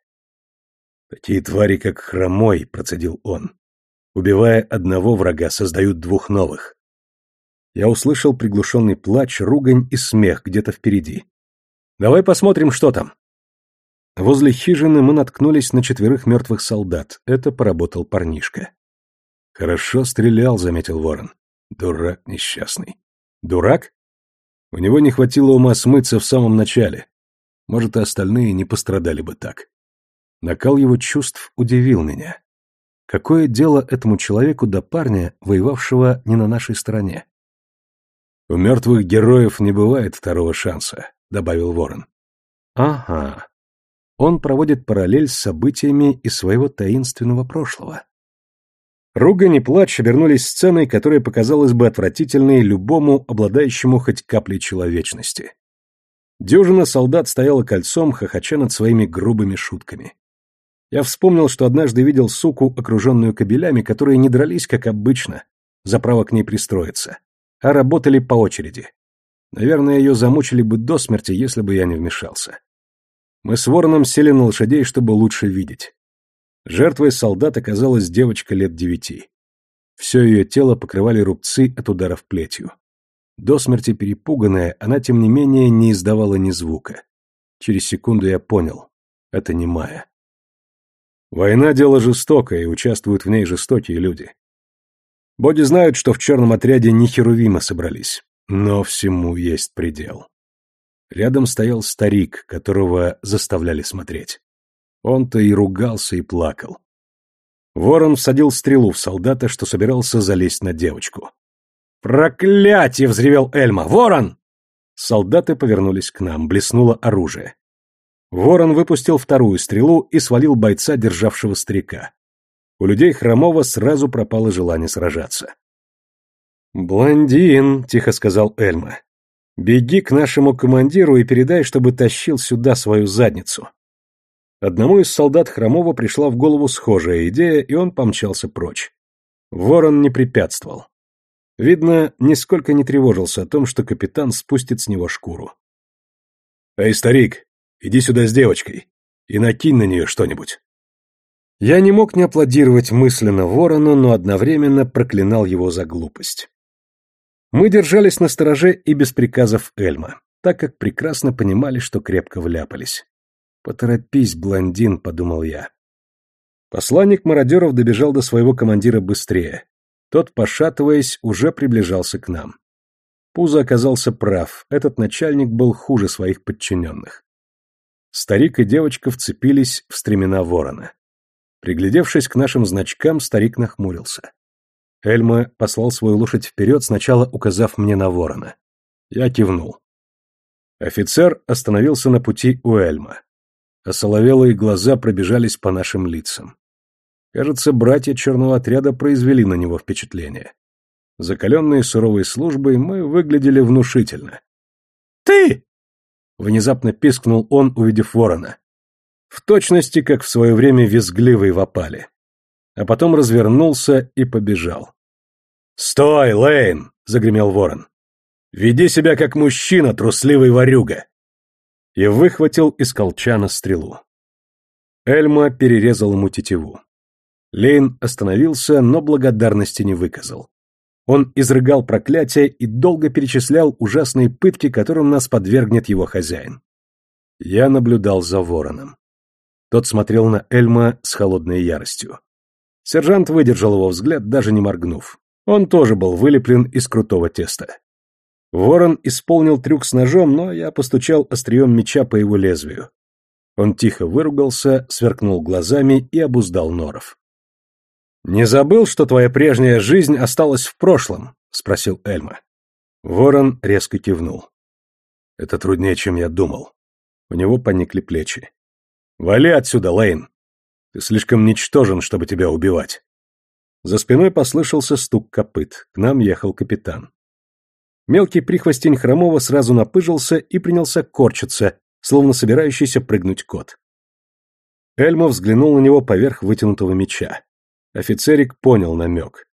«Такие твари, как хромой», — процедил он. «Убивая одного врага, создают двух новых я услышал приглушенный плач, ругань и смех где-то впереди. «Давай посмотрим, что там». Возле хижины мы наткнулись на четверых мертвых солдат. Это поработал парнишка. «Хорошо стрелял», — заметил ворон. «Дурак несчастный». «Дурак?» У него не хватило ума смыться в самом начале. Может, и остальные не пострадали бы так. Накал его чувств удивил меня. Какое дело этому человеку до парня, воевавшего не на нашей стороне? У мертвых героев не бывает второго шанса, добавил Ворон. Ага. Он проводит параллель с событиями из своего таинственного прошлого. Ругань и плач обернулись сценой, которая показалась бы отвратительной любому, обладающему хоть каплей человечности. Дюжина солдат стояла кольцом, хохоча над своими грубыми шутками. Я вспомнил, что однажды видел суку, окруженную кобелями, которые не дрались, как обычно, за право к ней пристроиться, а работали по очереди. Наверное, ее замучили бы до смерти, если бы я не вмешался. Мы с Вороном сели на лошадей, чтобы лучше видеть. Жертвой солдат оказалась девочка лет девяти. Все ее тело покрывали рубцы от ударов плетью. До смерти перепуганная, она, тем не менее, не издавала ни звука. Через секунду я понял — это не Майя. Война — дело жестокое, и участвуют в ней жестокие люди. Боди знают, что в черном отряде не херувимы собрались, но всему есть предел. Рядом стоял старик, которого заставляли смотреть. Он-то и ругался, и плакал. Ворон всадил стрелу в солдата, что собирался залезть на девочку. «Проклятие!» — взревел Эльма. «Ворон!» Солдаты повернулись к нам, блеснуло оружие. Ворон выпустил вторую стрелу и свалил бойца, державшего старика. У людей Хромова сразу пропало желание сражаться. «Блондин», — тихо сказал Эльма, — «беги к нашему командиру и передай, чтобы тащил сюда свою задницу». Одному из солдат Хромова пришла в голову схожая идея, и он помчался прочь. Ворон не препятствовал. Видно, нисколько не тревожился о том, что капитан спустит с него шкуру. «Эй, старик, иди сюда с девочкой и накинь на нее что-нибудь». Я не мог не аплодировать мысленно ворону, но одновременно проклинал его за глупость. Мы держались на стороже и без приказов Эльма, так как прекрасно понимали, что крепко вляпались. «Поторопись, блондин», — подумал я. Посланник мародеров добежал до своего командира быстрее. Тот, пошатываясь, уже приближался к нам. Пузо оказался прав, этот начальник был хуже своих подчиненных. Старик и девочка вцепились в стремена ворона. Приглядевшись к нашим значкам, старик нахмурился. Эльма послал свою лошадь вперед, сначала указав мне на ворона. Я кивнул. Офицер остановился на пути у Эльма а соловелые глаза пробежались по нашим лицам. Кажется, братья черного отряда произвели на него впечатление. Закаленные суровой службой, мы выглядели внушительно. «Ты!» — внезапно пискнул он, увидев ворона. В точности, как в свое время визгливый в опале. А потом развернулся и побежал. «Стой, Лейн!» — загремел ворон. «Веди себя как мужчина, трусливый ворюга!» и выхватил из колчана стрелу. Эльма перерезал ему тетиву. Лейн остановился, но благодарности не выказал. Он изрыгал проклятие и долго перечислял ужасные пытки, которым нас подвергнет его хозяин. Я наблюдал за вороном. Тот смотрел на Эльма с холодной яростью. Сержант выдержал его взгляд, даже не моргнув. Он тоже был вылеплен из крутого теста. Ворон исполнил трюк с ножом, но я постучал острием меча по его лезвию. Он тихо выругался, сверкнул глазами и обуздал норов. «Не забыл, что твоя прежняя жизнь осталась в прошлом?» — спросил Эльма. Ворон резко кивнул. «Это труднее, чем я думал». У него поникли плечи. «Вали отсюда, Лейн! Ты слишком ничтожен, чтобы тебя убивать». За спиной послышался стук копыт. К нам ехал капитан. Мелкий прихвостень Хромова сразу напыжился и принялся корчиться, словно собирающийся прыгнуть кот. Эльма взглянул на него поверх вытянутого меча. Офицерик понял намек.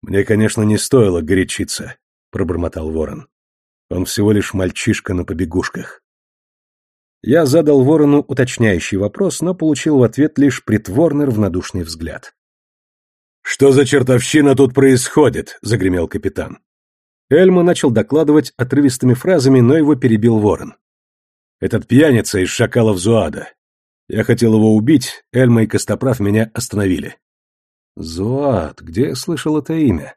«Мне, конечно, не стоило горячиться», — пробормотал ворон. «Он всего лишь мальчишка на побегушках». Я задал ворону уточняющий вопрос, но получил в ответ лишь притворный равнодушный взгляд. «Что за чертовщина тут происходит?» — загремел капитан. Эльма начал докладывать отрывистыми фразами, но его перебил ворон. «Этот пьяница из шакалов Зуада. Я хотел его убить, Эльма и Костоправ меня остановили». «Зуад, где я слышал это имя?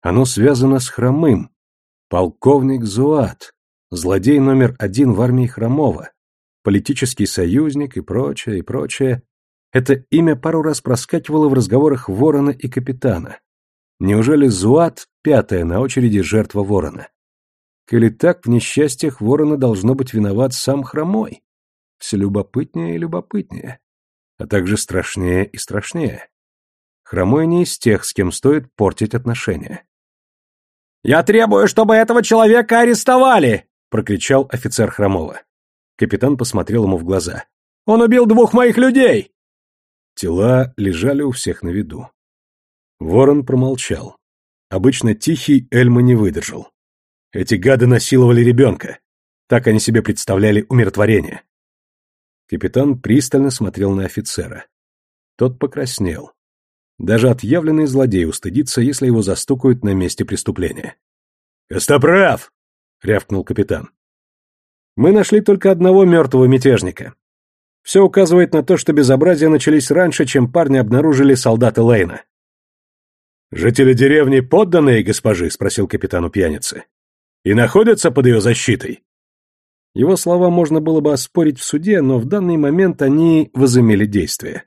Оно связано с Хромым. Полковник Зуад, злодей номер один в армии Хромова, политический союзник и прочее, и прочее. Это имя пару раз проскакивало в разговорах ворона и капитана. Неужели Зуад пятая на очереди жертва ворона. Коли так, в несчастьях ворона должно быть виноват сам хромой. Все любопытнее и любопытнее, а также страшнее и страшнее. Хромой не из тех, с кем стоит портить отношения. «Я требую, чтобы этого человека арестовали!» — прокричал офицер Хромова. Капитан посмотрел ему в глаза. «Он убил двух моих людей!» Тела лежали у всех на виду. Ворон промолчал. Обычно тихий Эльма не выдержал. Эти гады насиловали ребенка. Так они себе представляли умиротворение. Капитан пристально смотрел на офицера. Тот покраснел. Даже отъявленный злодей устыдится, если его застукают на месте преступления. «Костоправ!» — рявкнул капитан. «Мы нашли только одного мертвого мятежника. Все указывает на то, что безобразия начались раньше, чем парни обнаружили солдаты Лейна». «Жители деревни подданные госпожи?» — спросил капитан у пьяницы. «И находятся под ее защитой?» Его слова можно было бы оспорить в суде, но в данный момент они возымели действие.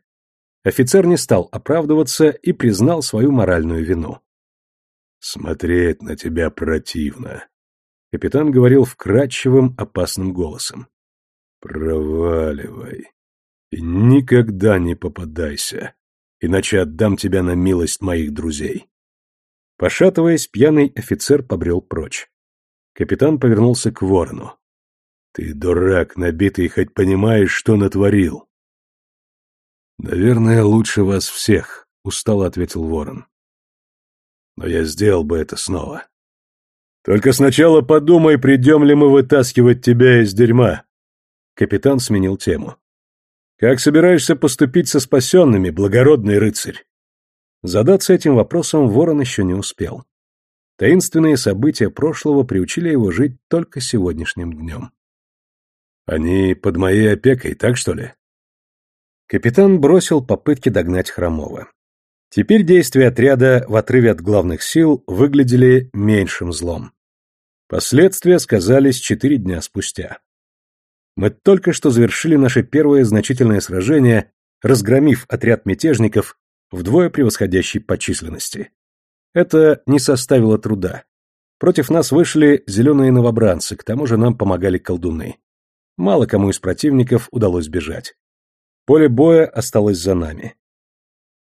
Офицер не стал оправдываться и признал свою моральную вину. «Смотреть на тебя противно», — капитан говорил вкрадчивым, опасным голосом. «Проваливай и никогда не попадайся, иначе отдам тебя на милость моих друзей». Пошатываясь, пьяный офицер побрел прочь. Капитан повернулся к ворону. «Ты дурак, набитый, хоть понимаешь, что натворил?» «Наверное, лучше вас всех», — устало ответил ворон. «Но я сделал бы это снова. Только сначала подумай, придем ли мы вытаскивать тебя из дерьма». Капитан сменил тему. «Как собираешься поступить со спасенными, благородный рыцарь?» Задаться этим вопросом ворон еще не успел. Таинственные события прошлого приучили его жить только сегодняшним днем. «Они под моей опекой, так что ли?» Капитан бросил попытки догнать Хромова. Теперь действия отряда в отрыве от главных сил выглядели меньшим злом. Последствия сказались четыре дня спустя. Мы только что завершили наше первое значительное сражение, разгромив отряд мятежников, вдвое превосходящий по численности. Это не составило труда. Против нас вышли зеленые новобранцы, к тому же нам помогали колдуны. Мало кому из противников удалось бежать. Поле боя осталось за нами.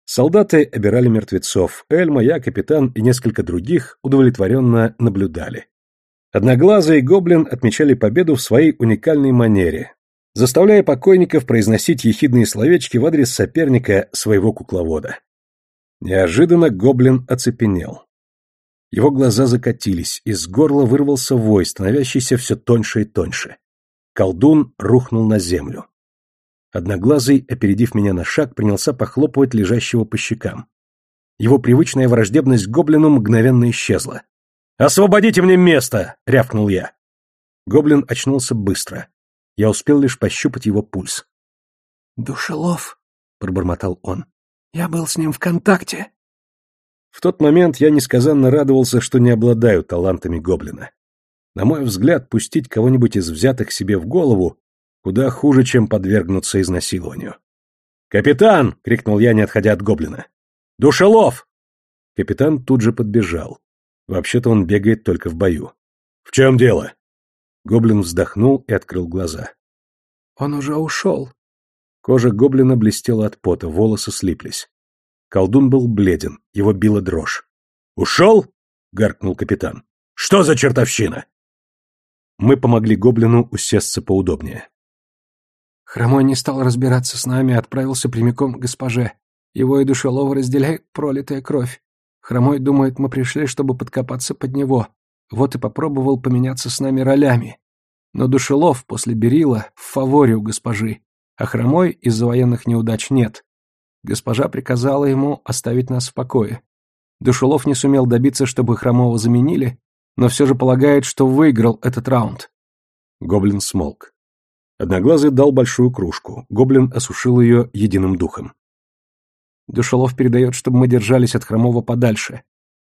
Солдаты обирали мертвецов, Эльма, я, капитан и несколько других удовлетворенно наблюдали. Одноглазый гоблин отмечали победу в своей уникальной манере, заставляя покойников произносить ехидные словечки в адрес соперника своего кукловода. Неожиданно гоблин оцепенел. Его глаза закатились, из горла вырвался вой, становящийся все тоньше и тоньше. Колдун рухнул на землю. Одноглазый, опередив меня на шаг, принялся похлопывать лежащего по щекам. Его привычная враждебность к гоблину мгновенно исчезла. «Освободите мне место!» — рявкнул я. Гоблин очнулся быстро. Я успел лишь пощупать его пульс. «Душелов», — пробормотал он, — «я был с ним в контакте». В тот момент я несказанно радовался, что не обладаю талантами гоблина. На мой взгляд, пустить кого-нибудь из взятых себе в голову куда хуже, чем подвергнуться изнасилованию. «Капитан!» — крикнул я, не отходя от гоблина. «Душелов!» Капитан тут же подбежал. Вообще-то он бегает только в бою. «В чем дело?» Гоблин вздохнул и открыл глаза. «Он уже ушел». Кожа гоблина блестела от пота, волосы слиплись. Колдун был бледен, его била дрожь. «Ушел?» — гаркнул капитан. «Что за чертовщина?» Мы помогли гоблину усесться поудобнее. Хромой не стал разбираться с нами, отправился прямиком к госпоже. Его и Душелова разделяет пролитая кровь. Хромой думает, мы пришли, чтобы подкопаться под него. Вот и попробовал поменяться с нами ролями. Но Душелов после Берила в фаворе у госпожи, а Хромой из-за военных неудач нет. Госпожа приказала ему оставить нас в покое. Душелов не сумел добиться, чтобы Хромова заменили, но все же полагает, что выиграл этот раунд. Гоблин смолк. Одноглазый дал большую кружку. Гоблин осушил ее единым духом. Душелов передает, чтобы мы держались от Хромова подальше.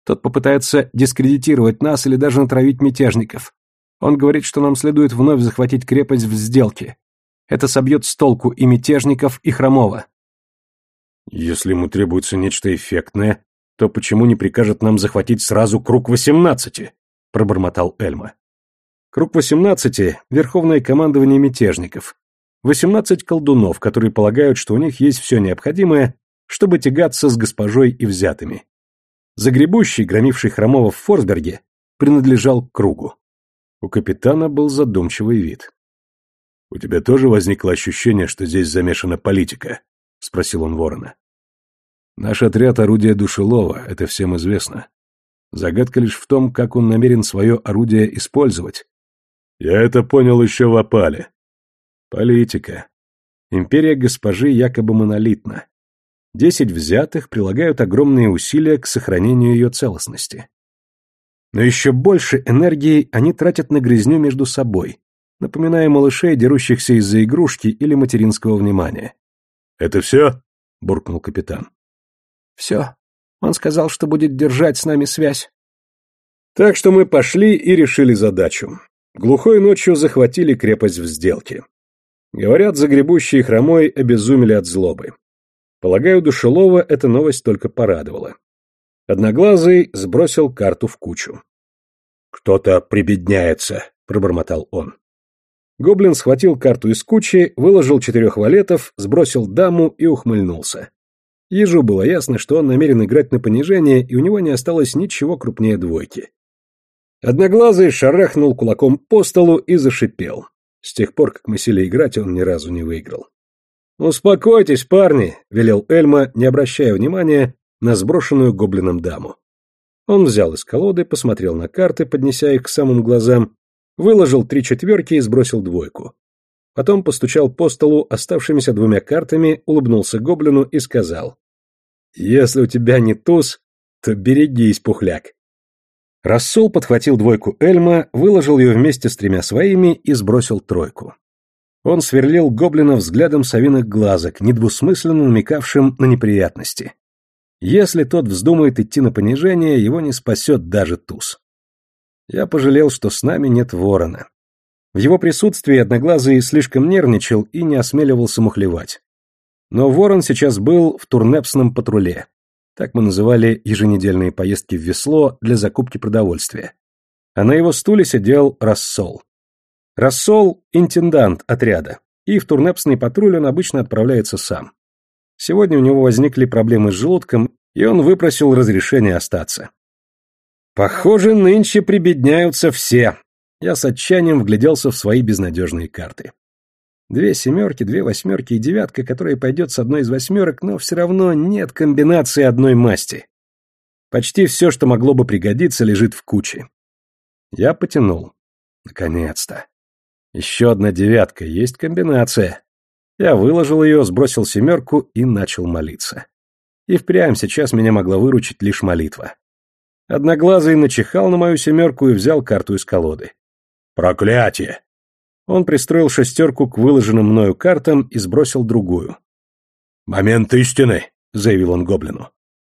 Тот попытается дискредитировать нас или даже натравить мятежников. Он говорит, что нам следует вновь захватить крепость в сделке. Это собьет с толку и мятежников, и Хромова. Если ему требуется нечто эффектное, то почему не прикажет нам захватить сразу круг восемнадцати? пробормотал Эльма. Круг восемнадцати — верховное командование мятежников. Восемнадцать колдунов, которые полагают, что у них есть все необходимое, чтобы тягаться с госпожой и взятыми. Загребущий, громивший Хромова в Форсберге, принадлежал к кругу. У капитана был задумчивый вид. «У тебя тоже возникло ощущение, что здесь замешана политика?» — спросил он ворона. «Наш отряд — орудие душелова, это всем известно. Загадка лишь в том, как он намерен свое орудие использовать. Я это понял еще в опале. Политика. Империя госпожи якобы монолитна. Десять взятых прилагают огромные усилия к сохранению ее целостности. Но еще больше энергии они тратят на грязню между собой, напоминая малышей, дерущихся из-за игрушки или материнского внимания. «Это все?» — буркнул капитан. «Все. Он сказал, что будет держать с нами связь». Так что мы пошли и решили задачу. Глухой ночью захватили крепость в сделке. Говорят, загребущие хромой обезумели от злобы. Полагаю, Душелова эта новость только порадовала. Одноглазый сбросил карту в кучу. «Кто-то прибедняется», — пробормотал он. Гоблин схватил карту из кучи, выложил четырех валетов, сбросил даму и ухмыльнулся. Ежу было ясно, что он намерен играть на понижение, и у него не осталось ничего крупнее двойки. Одноглазый шарахнул кулаком по столу и зашипел. С тех пор, как мы сели играть, он ни разу не выиграл. «Успокойтесь, парни», — велел Эльма, не обращая внимания на сброшенную гоблином даму. Он взял из колоды, посмотрел на карты, поднеся их к самым глазам, выложил три четверки и сбросил двойку. Потом постучал по столу оставшимися двумя картами, улыбнулся гоблину и сказал. «Если у тебя не туз, то берегись, пухляк». Рассол подхватил двойку Эльма, выложил ее вместе с тремя своими и сбросил тройку. Он сверлил гоблина взглядом совиных глазок, недвусмысленно намекавшим на неприятности. Если тот вздумает идти на понижение, его не спасет даже туз. Я пожалел, что с нами нет ворона. В его присутствии Одноглазый слишком нервничал и не осмеливался мухлевать. Но ворон сейчас был в турнепсном патруле. Так мы называли еженедельные поездки в весло для закупки продовольствия. А на его стуле сидел Рассол. Рассол – интендант отряда, и в турнепсный патруль он обычно отправляется сам. Сегодня у него возникли проблемы с желудком, и он выпросил разрешение остаться. Похоже, нынче прибедняются все. Я с отчаянием вгляделся в свои безнадежные карты. Две семерки, две восьмерки и девятка, которая пойдет с одной из восьмерок, но все равно нет комбинации одной масти. Почти все, что могло бы пригодиться, лежит в куче. Я потянул. Наконец-то. Еще одна девятка, есть комбинация. Я выложил ее, сбросил семерку и начал молиться. И впрямь сейчас меня могла выручить лишь молитва. Одноглазый начихал на мою семерку и взял карту из колоды. «Проклятие!» Он пристроил шестерку к выложенным мною картам и сбросил другую. «Момент истины», — заявил он гоблину.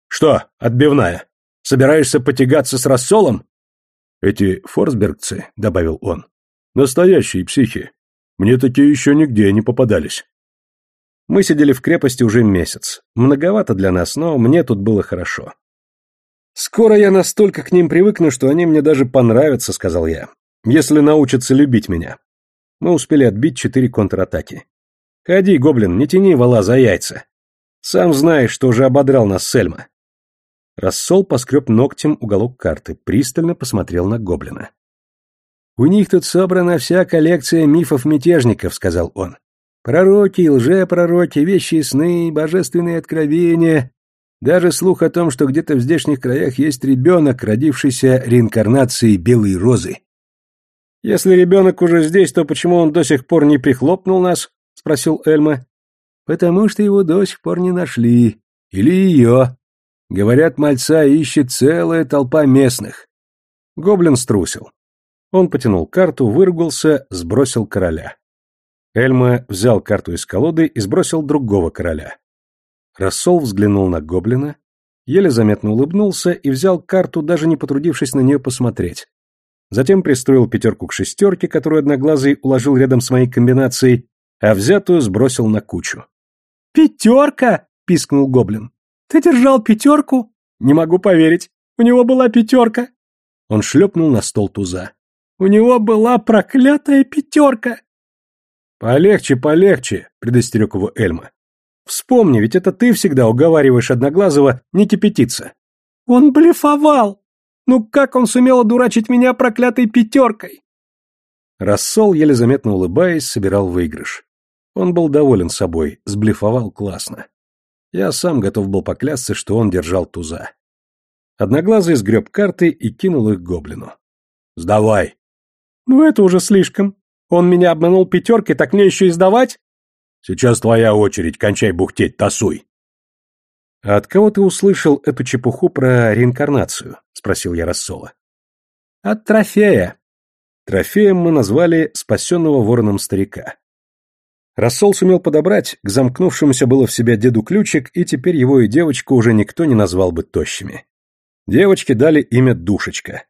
«Что, отбивная? Собираешься потягаться с рассолом?» «Эти форсбергцы», — добавил он, — «настоящие психи. Мне такие еще нигде не попадались». Мы сидели в крепости уже месяц. Многовато для нас, но мне тут было хорошо. «Скоро я настолько к ним привыкну, что они мне даже понравятся», — сказал я, — «если научатся любить меня». Мы успели отбить четыре контратаки. Ходи, гоблин, не тяни вала за яйца. Сам знаешь, что уже ободрал нас Сельма. Рассол поскреб ногтем уголок карты, пристально посмотрел на гоблина. «У них тут собрана вся коллекция мифов-мятежников», — сказал он. «Пророки лжепророки, вещи и сны, божественные откровения, даже слух о том, что где-то в здешних краях есть ребенок, родившийся реинкарнацией белой розы. «Если ребенок уже здесь, то почему он до сих пор не прихлопнул нас?» — спросил Эльма. «Потому что его до сих пор не нашли. Или ее. Говорят, мальца ищет целая толпа местных». Гоблин струсил. Он потянул карту, выругался, сбросил короля. Эльма взял карту из колоды и сбросил другого короля. Рассол взглянул на гоблина, еле заметно улыбнулся и взял карту, даже не потрудившись на нее посмотреть. Затем пристроил пятерку к шестерке, которую Одноглазый уложил рядом с моей комбинацией, а взятую сбросил на кучу. «Пятерка!» — пискнул гоблин. «Ты держал пятерку?» Не могу поверить. У него была пятерка. Он шлепнул на стол туза. У него была проклятая пятерка. Полегче, полегче, предостерег его Эльма. Вспомни, ведь это ты всегда уговариваешь Одноглазого не кипятиться. Он блефовал. Ну как он сумел одурачить меня проклятой пятеркой? Рассол, еле заметно улыбаясь, собирал выигрыш. Он был доволен собой, сблефовал классно. Я сам готов был поклясться, что он держал туза. Одноглазый сгреб карты и кинул их гоблину. «Сдавай!» «Ну это уже слишком. Он меня обманул пятеркой, так мне еще и сдавать?» «Сейчас твоя очередь, кончай бухтеть, тасуй!» «А от кого ты услышал эту чепуху про реинкарнацию?» — спросил я Рассола. «От трофея». Трофеем мы назвали спасенного вороном старика. Рассол сумел подобрать, к замкнувшемуся было в себя деду ключик, и теперь его и девочку уже никто не назвал бы тощими. Девочке дали имя Душечка.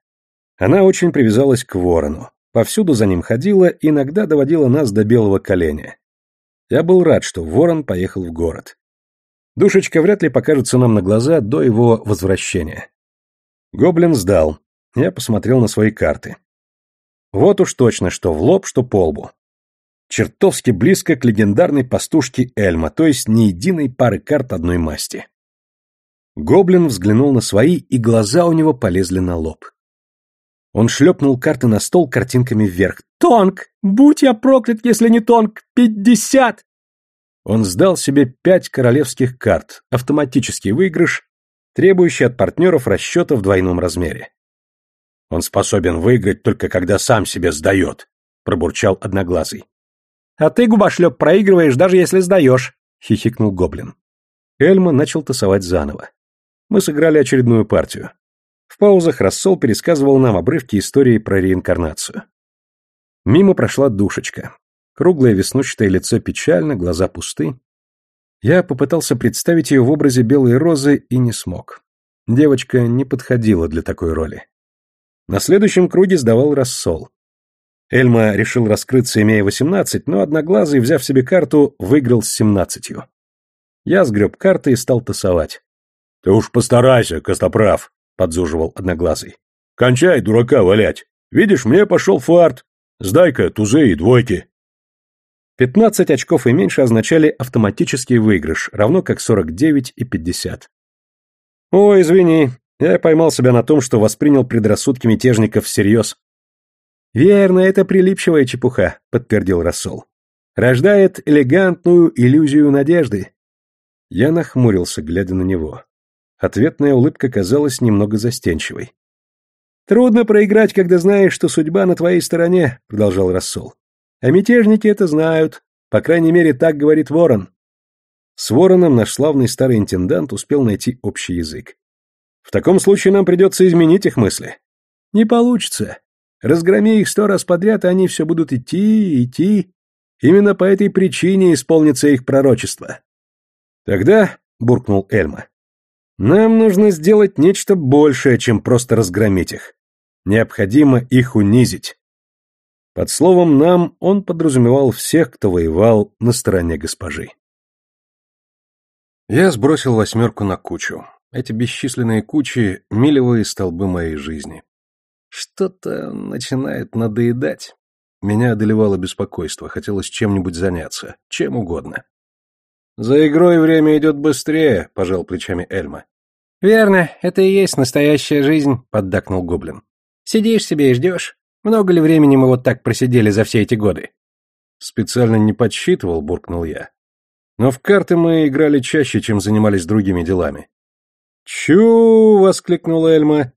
Она очень привязалась к ворону, повсюду за ним ходила иногда доводила нас до белого коленя. Я был рад, что ворон поехал в город. Душечка вряд ли покажется нам на глаза до его возвращения. Гоблин сдал. Я посмотрел на свои карты. Вот уж точно, что в лоб, что по лбу чертовски близко к легендарной пастушке Эльма, то есть ни единой пары карт одной масти. Гоблин взглянул на свои, и глаза у него полезли на лоб. Он шлепнул карты на стол картинками вверх. «Тонг! Будь я проклят, если не тонг! Пятьдесят!» Он сдал себе пять королевских карт, автоматический выигрыш, требующий от партнеров расчета в двойном размере. «Он способен выиграть только когда сам себе сдает», — пробурчал Одноглазый. А ты, губошлеп, проигрываешь, даже если сдаешь», — хихикнул гоблин. Эльма начал тасовать заново. Мы сыграли очередную партию. В паузах Рассол пересказывал нам обрывки истории про реинкарнацию. Мимо прошла душечка. Круглое веснущатое лицо печально, глаза пусты. Я попытался представить ее в образе белой розы и не смог. Девочка не подходила для такой роли. На следующем круге сдавал рассол. Эльма решил раскрыться, имея восемнадцать, но Одноглазый, взяв себе карту, выиграл с семнадцатью. Я сгреб карты и стал тасовать. — Ты уж постарайся, Костоправ, — подзуживал Одноглазый. — Кончай дурака валять. Видишь, мне пошел фарт. Сдай-ка тузы и двойки. Пятнадцать очков и меньше означали автоматический выигрыш, равно как сорок девять и пятьдесят. О, извини, я поймал себя на том, что воспринял предрассудки мятежников всерьез. «Верно, это прилипчивая чепуха», — подтвердил Рассол. «Рождает элегантную иллюзию надежды». Я нахмурился, глядя на него. Ответная улыбка казалась немного застенчивой. «Трудно проиграть, когда знаешь, что судьба на твоей стороне», — продолжал Рассол. «А мятежники это знают. По крайней мере, так говорит Ворон». С Вороном наш славный старый интендант успел найти общий язык. «В таком случае нам придется изменить их мысли». «Не получится. Разгроми их сто раз подряд, и они все будут идти идти. Именно по этой причине исполнится их пророчество. Тогда, — буркнул Эльма, — нам нужно сделать нечто большее, чем просто разгромить их. Необходимо их унизить. Под словом «нам» он подразумевал всех, кто воевал на стороне госпожи. Я сбросил восьмерку на кучу. Эти бесчисленные кучи — милевые столбы моей жизни. Что-то начинает надоедать. Меня одолевало беспокойство, хотелось чем-нибудь заняться, чем угодно. «За игрой время идет быстрее», — пожал плечами Эльма. «Верно, это и есть настоящая жизнь», — поддакнул Гоблин. «Сидишь себе и ждешь. Много ли времени мы вот так просидели за все эти годы?» «Специально не подсчитывал», — буркнул я. «Но в карты мы играли чаще, чем занимались другими делами». «Чу!» — воскликнул Эльма.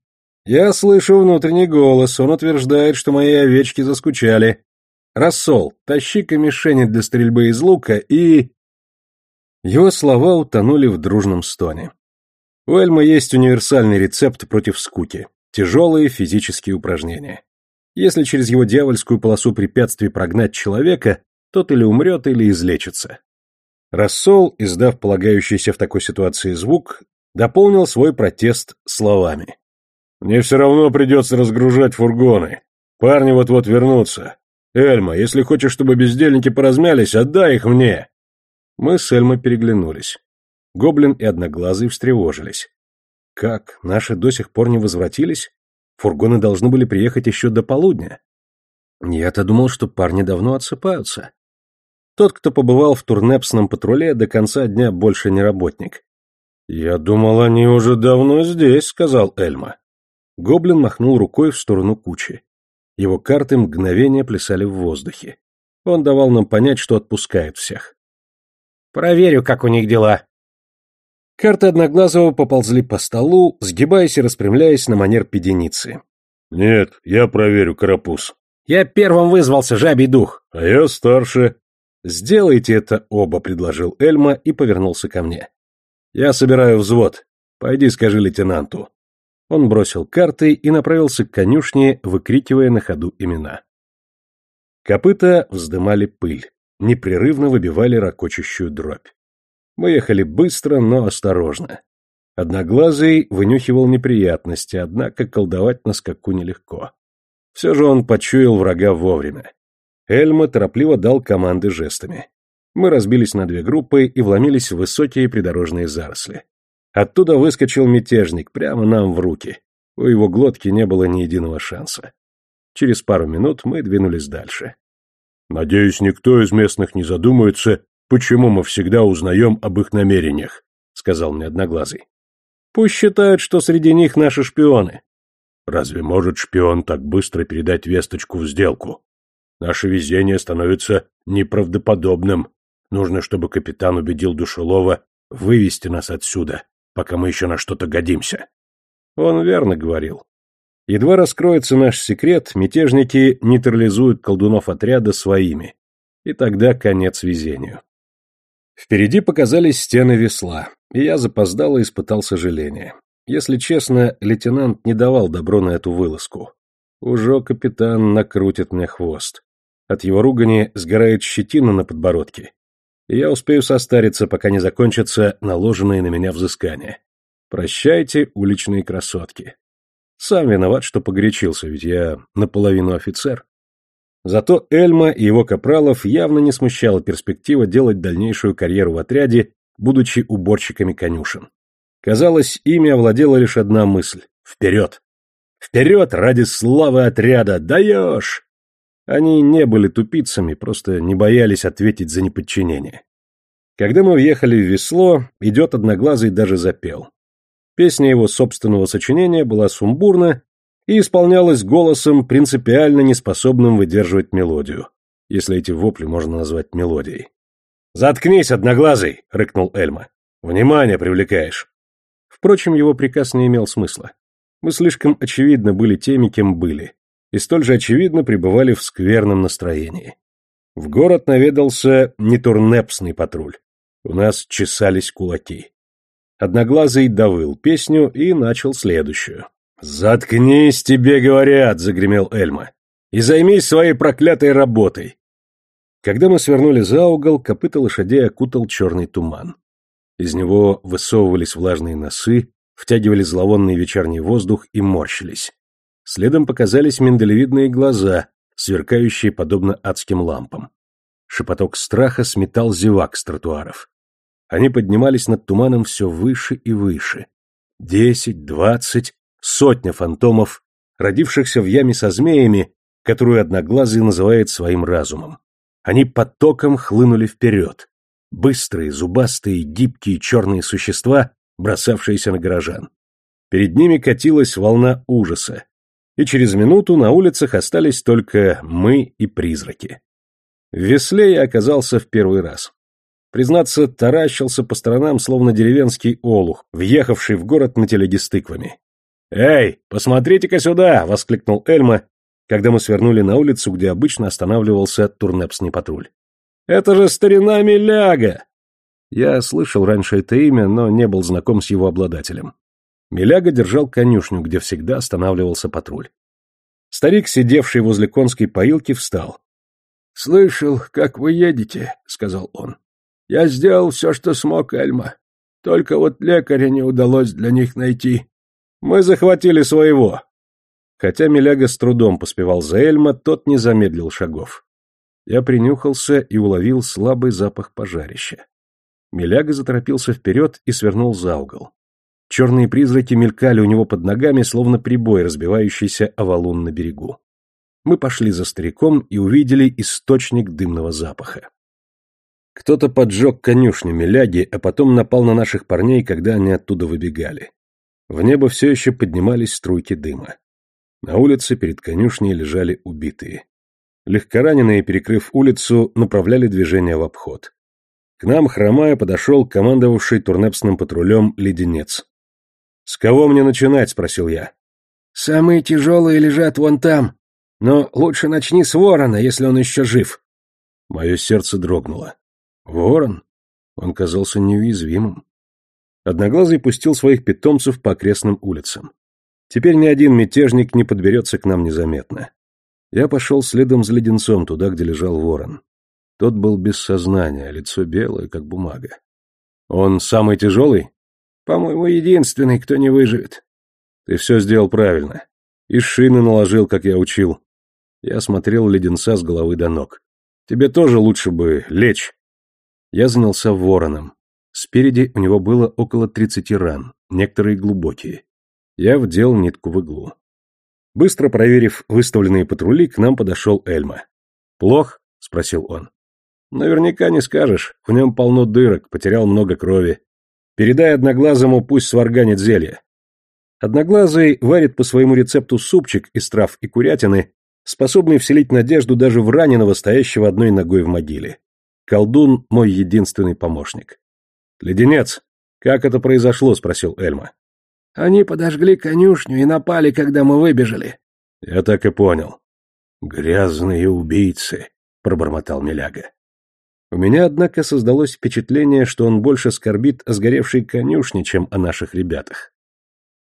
Я слышу внутренний голос, он утверждает, что мои овечки заскучали. Рассол, тащи-ка мишени для стрельбы из лука и... Его слова утонули в дружном стоне. У Эльма есть универсальный рецепт против скуки. Тяжелые физические упражнения. Если через его дьявольскую полосу препятствий прогнать человека, тот или умрет, или излечится. Рассол, издав полагающийся в такой ситуации звук, дополнил свой протест словами. Мне все равно придется разгружать фургоны. Парни вот-вот вернутся. Эльма, если хочешь, чтобы бездельники поразмялись, отдай их мне. Мы с Эльмой переглянулись. Гоблин и Одноглазый встревожились. как? Наши до сих пор не возвратились? Фургоны должны были приехать еще до полудня. Я-то думал, что парни давно отсыпаются. Тот, кто побывал в турнепсном патруле, до конца дня больше не работник. «Я думал, они уже давно здесь», — сказал Эльма. Гоблин махнул рукой в сторону кучи. Его карты мгновение плясали в воздухе. Он давал нам понять, что отпускает всех. «Проверю, как у них дела». Карты Одноглазого поползли по столу, сгибаясь и распрямляясь на манер педеницы. «Нет, я проверю, Карапуз». «Я первым вызвался, жабий дух». «А я старше». «Сделайте это оба», — предложил Эльма и повернулся ко мне. «Я собираю взвод. Пойди скажи лейтенанту». Он бросил карты и направился к конюшне, выкрикивая на ходу имена. Копыта вздымали пыль, непрерывно выбивали ракочущую дробь. Мы ехали быстро, но осторожно. Одноглазый вынюхивал неприятности, однако колдовать на скаку нелегко. Все же он почуял врага вовремя. Эльма торопливо дал команды жестами. Мы разбились на две группы и вломились в высокие придорожные заросли. Оттуда выскочил мятежник прямо нам в руки. У его глотки не было ни единого шанса. Через пару минут мы двинулись дальше. «Надеюсь, никто из местных не задумается, почему мы всегда узнаем об их намерениях», — сказал мне Одноглазый. «Пусть считают, что среди них наши шпионы». «Разве может шпион так быстро передать весточку в сделку? Наше везение становится неправдоподобным. Нужно, чтобы капитан убедил Душелова вывести нас отсюда, пока мы еще на что-то годимся. Он верно говорил. Едва раскроется наш секрет, мятежники нейтрализуют колдунов отряда своими. И тогда конец везению. Впереди показались стены весла, и я запоздало испытал сожаление. Если честно, лейтенант не давал добро на эту вылазку. Уже капитан накрутит мне хвост. От его ругани сгорает щетина на подбородке, и я успею состариться, пока не закончатся наложенные на меня взыскания. Прощайте, уличные красотки. Сам виноват, что погорячился, ведь я наполовину офицер. Зато Эльма и его капралов явно не смущала перспектива делать дальнейшую карьеру в отряде, будучи уборщиками конюшен. Казалось, ими овладела лишь одна мысль — вперед! Вперед ради славы отряда! Даешь! Они не были тупицами, просто не боялись ответить за неподчинение. Когда мы въехали в весло, идет одноглазый даже запел. Песня его собственного сочинения была сумбурна и исполнялась голосом, принципиально неспособным выдерживать мелодию, если эти вопли можно назвать мелодией. «Заткнись, одноглазый!» — рыкнул Эльма. «Внимание привлекаешь!» Впрочем, его приказ не имел смысла. Мы слишком очевидно были теми, кем были и столь же очевидно пребывали в скверном настроении. В город наведался не турнепсный патруль. У нас чесались кулаки. Одноглазый давыл песню и начал следующую. «Заткнись, тебе говорят!» — загремел Эльма. «И займись своей проклятой работой!» Когда мы свернули за угол, копыта лошадей окутал черный туман. Из него высовывались влажные носы, втягивали зловонный вечерний воздух и морщились. Следом показались миндалевидные глаза, сверкающие подобно адским лампам. Шепоток страха сметал зевак с тротуаров. Они поднимались над туманом все выше и выше. Десять, двадцать, сотня фантомов, родившихся в яме со змеями, которую Одноглазый называет своим разумом. Они потоком хлынули вперед. Быстрые, зубастые, гибкие черные существа, бросавшиеся на горожан. Перед ними катилась волна ужаса, и через минуту на улицах остались только мы и призраки. В весле я оказался в первый раз. Признаться, таращился по сторонам, словно деревенский олух, въехавший в город на телеге с тыквами. «Эй, посмотрите-ка сюда!» — воскликнул Эльма, когда мы свернули на улицу, где обычно останавливался турнепсный патруль. «Это же старина Миляга!» Я слышал раньше это имя, но не был знаком с его обладателем. Миляга держал конюшню, где всегда останавливался патруль. Старик, сидевший возле конской поилки, встал. «Слышал, как вы едете», — сказал он. «Я сделал все, что смог, Эльма. Только вот лекаря не удалось для них найти. Мы захватили своего». Хотя Миляга с трудом поспевал за Эльма, тот не замедлил шагов. Я принюхался и уловил слабый запах пожарища. Миляга заторопился вперед и свернул за угол. Черные призраки мелькали у него под ногами, словно прибой, разбивающийся о валун на берегу. Мы пошли за стариком и увидели источник дымного запаха. Кто-то поджег конюшню Миляги, а потом напал на наших парней, когда они оттуда выбегали. В небо все еще поднимались струйки дыма. На улице перед конюшней лежали убитые. Легкораненые, перекрыв улицу, направляли движение в обход. К нам, хромая, подошел командовавший турнепсным патрулем леденец. «С кого мне начинать?» — спросил я. «Самые тяжелые лежат вон там. Но лучше начни с ворона, если он еще жив». Мое сердце дрогнуло. «Ворон?» Он казался неуязвимым. Одноглазый пустил своих питомцев по окрестным улицам. Теперь ни один мятежник не подберется к нам незаметно. Я пошел следом за леденцом туда, где лежал ворон. Тот был без сознания, лицо белое, как бумага. «Он самый тяжелый?» По-моему, единственный, кто не выживет. Ты все сделал правильно. И шины наложил, как я учил. Я смотрел леденца с головы до ног. Тебе тоже лучше бы лечь. Я занялся вороном. Спереди у него было около тридцати ран, некоторые глубокие. Я вдел нитку в иглу. Быстро проверив выставленные патрули, к нам подошел Эльма. «Плох?» — спросил он. «Наверняка не скажешь. В нем полно дырок, потерял много крови. Передай Одноглазому, пусть сварганит зелье. Одноглазый варит по своему рецепту супчик из трав и курятины, способный вселить надежду даже в раненого, стоящего одной ногой в могиле. Колдун — мой единственный помощник. «Леденец, как это произошло?» — спросил Эльма. «Они подожгли конюшню и напали, когда мы выбежали». «Я так и понял». «Грязные убийцы», — пробормотал Миляга. У меня, однако, создалось впечатление, что он больше скорбит о сгоревшей конюшне, чем о наших ребятах.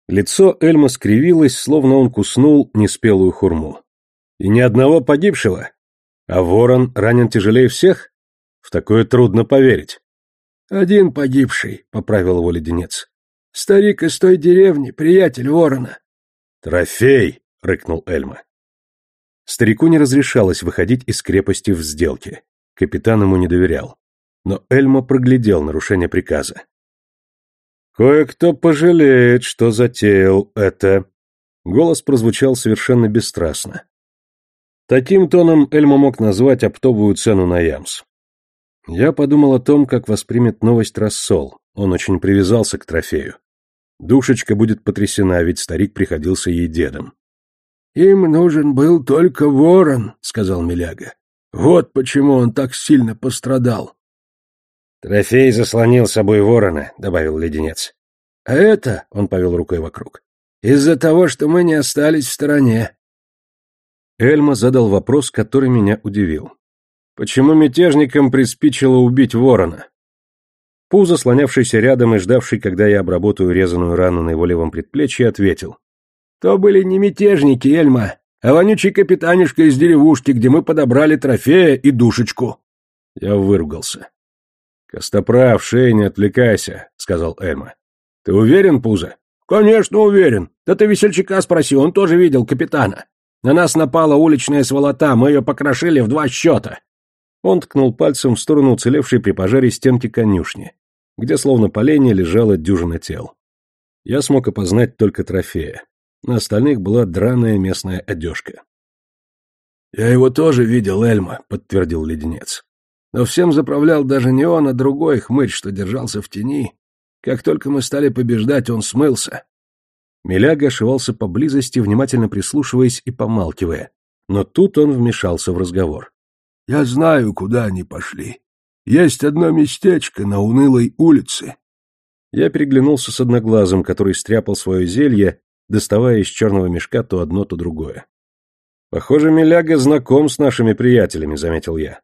Лицо Эльма скривилось, словно он куснул неспелую хурму. И ни одного погибшего. А ворон ранен тяжелее всех? В такое трудно поверить. «Один погибший», — поправил его леденец. «Старик из той деревни, приятель ворона». «Трофей!» — рыкнул Эльма. Старику не разрешалось выходить из крепости в сделке. Капитан ему не доверял. Но Эльма проглядел нарушение приказа. «Кое-кто пожалеет, что затеял это». Голос прозвучал совершенно бесстрастно. Таким тоном Эльма мог назвать оптовую цену на ямс. Я подумал о том, как воспримет новость рассол. Он очень привязался к трофею. Душечка будет потрясена, ведь старик приходился ей дедом. «Им нужен был только ворон», — сказал Миляга. Вот почему он так сильно пострадал. Трофей заслонил собой ворона, добавил леденец. А это, он повел рукой вокруг, из-за того, что мы не остались в стороне. Эльма задал вопрос, который меня удивил. Почему мятежникам приспичило убить ворона? Пузо, слонявшийся рядом и ждавший, когда я обработаю резаную рану на его левом предплечье, ответил. «То были не мятежники, Эльма а вонючий капитанишка из деревушки, где мы подобрали трофея и душечку. Я выругался. «Костоправ, шей, не отвлекайся», — сказал Эмма. «Ты уверен, Пузо?» «Конечно уверен. Да ты весельчака спроси, он тоже видел капитана. На нас напала уличная сволота, мы ее покрошили в два счета». Он ткнул пальцем в сторону уцелевшей при пожаре стенки конюшни, где словно поленье лежала дюжина тел. Я смог опознать только трофея. На остальных была драная местная одежка. «Я его тоже видел, Эльма», — подтвердил леденец. «Но всем заправлял даже не он, а другой хмырь, что держался в тени. Как только мы стали побеждать, он смылся». Миляга ошивался поблизости, внимательно прислушиваясь и помалкивая. Но тут он вмешался в разговор. «Я знаю, куда они пошли. Есть одно местечко на унылой улице». Я переглянулся с одноглазым, который стряпал свое зелье доставая из черного мешка то одно, то другое. «Похоже, Миляга знаком с нашими приятелями», — заметил я.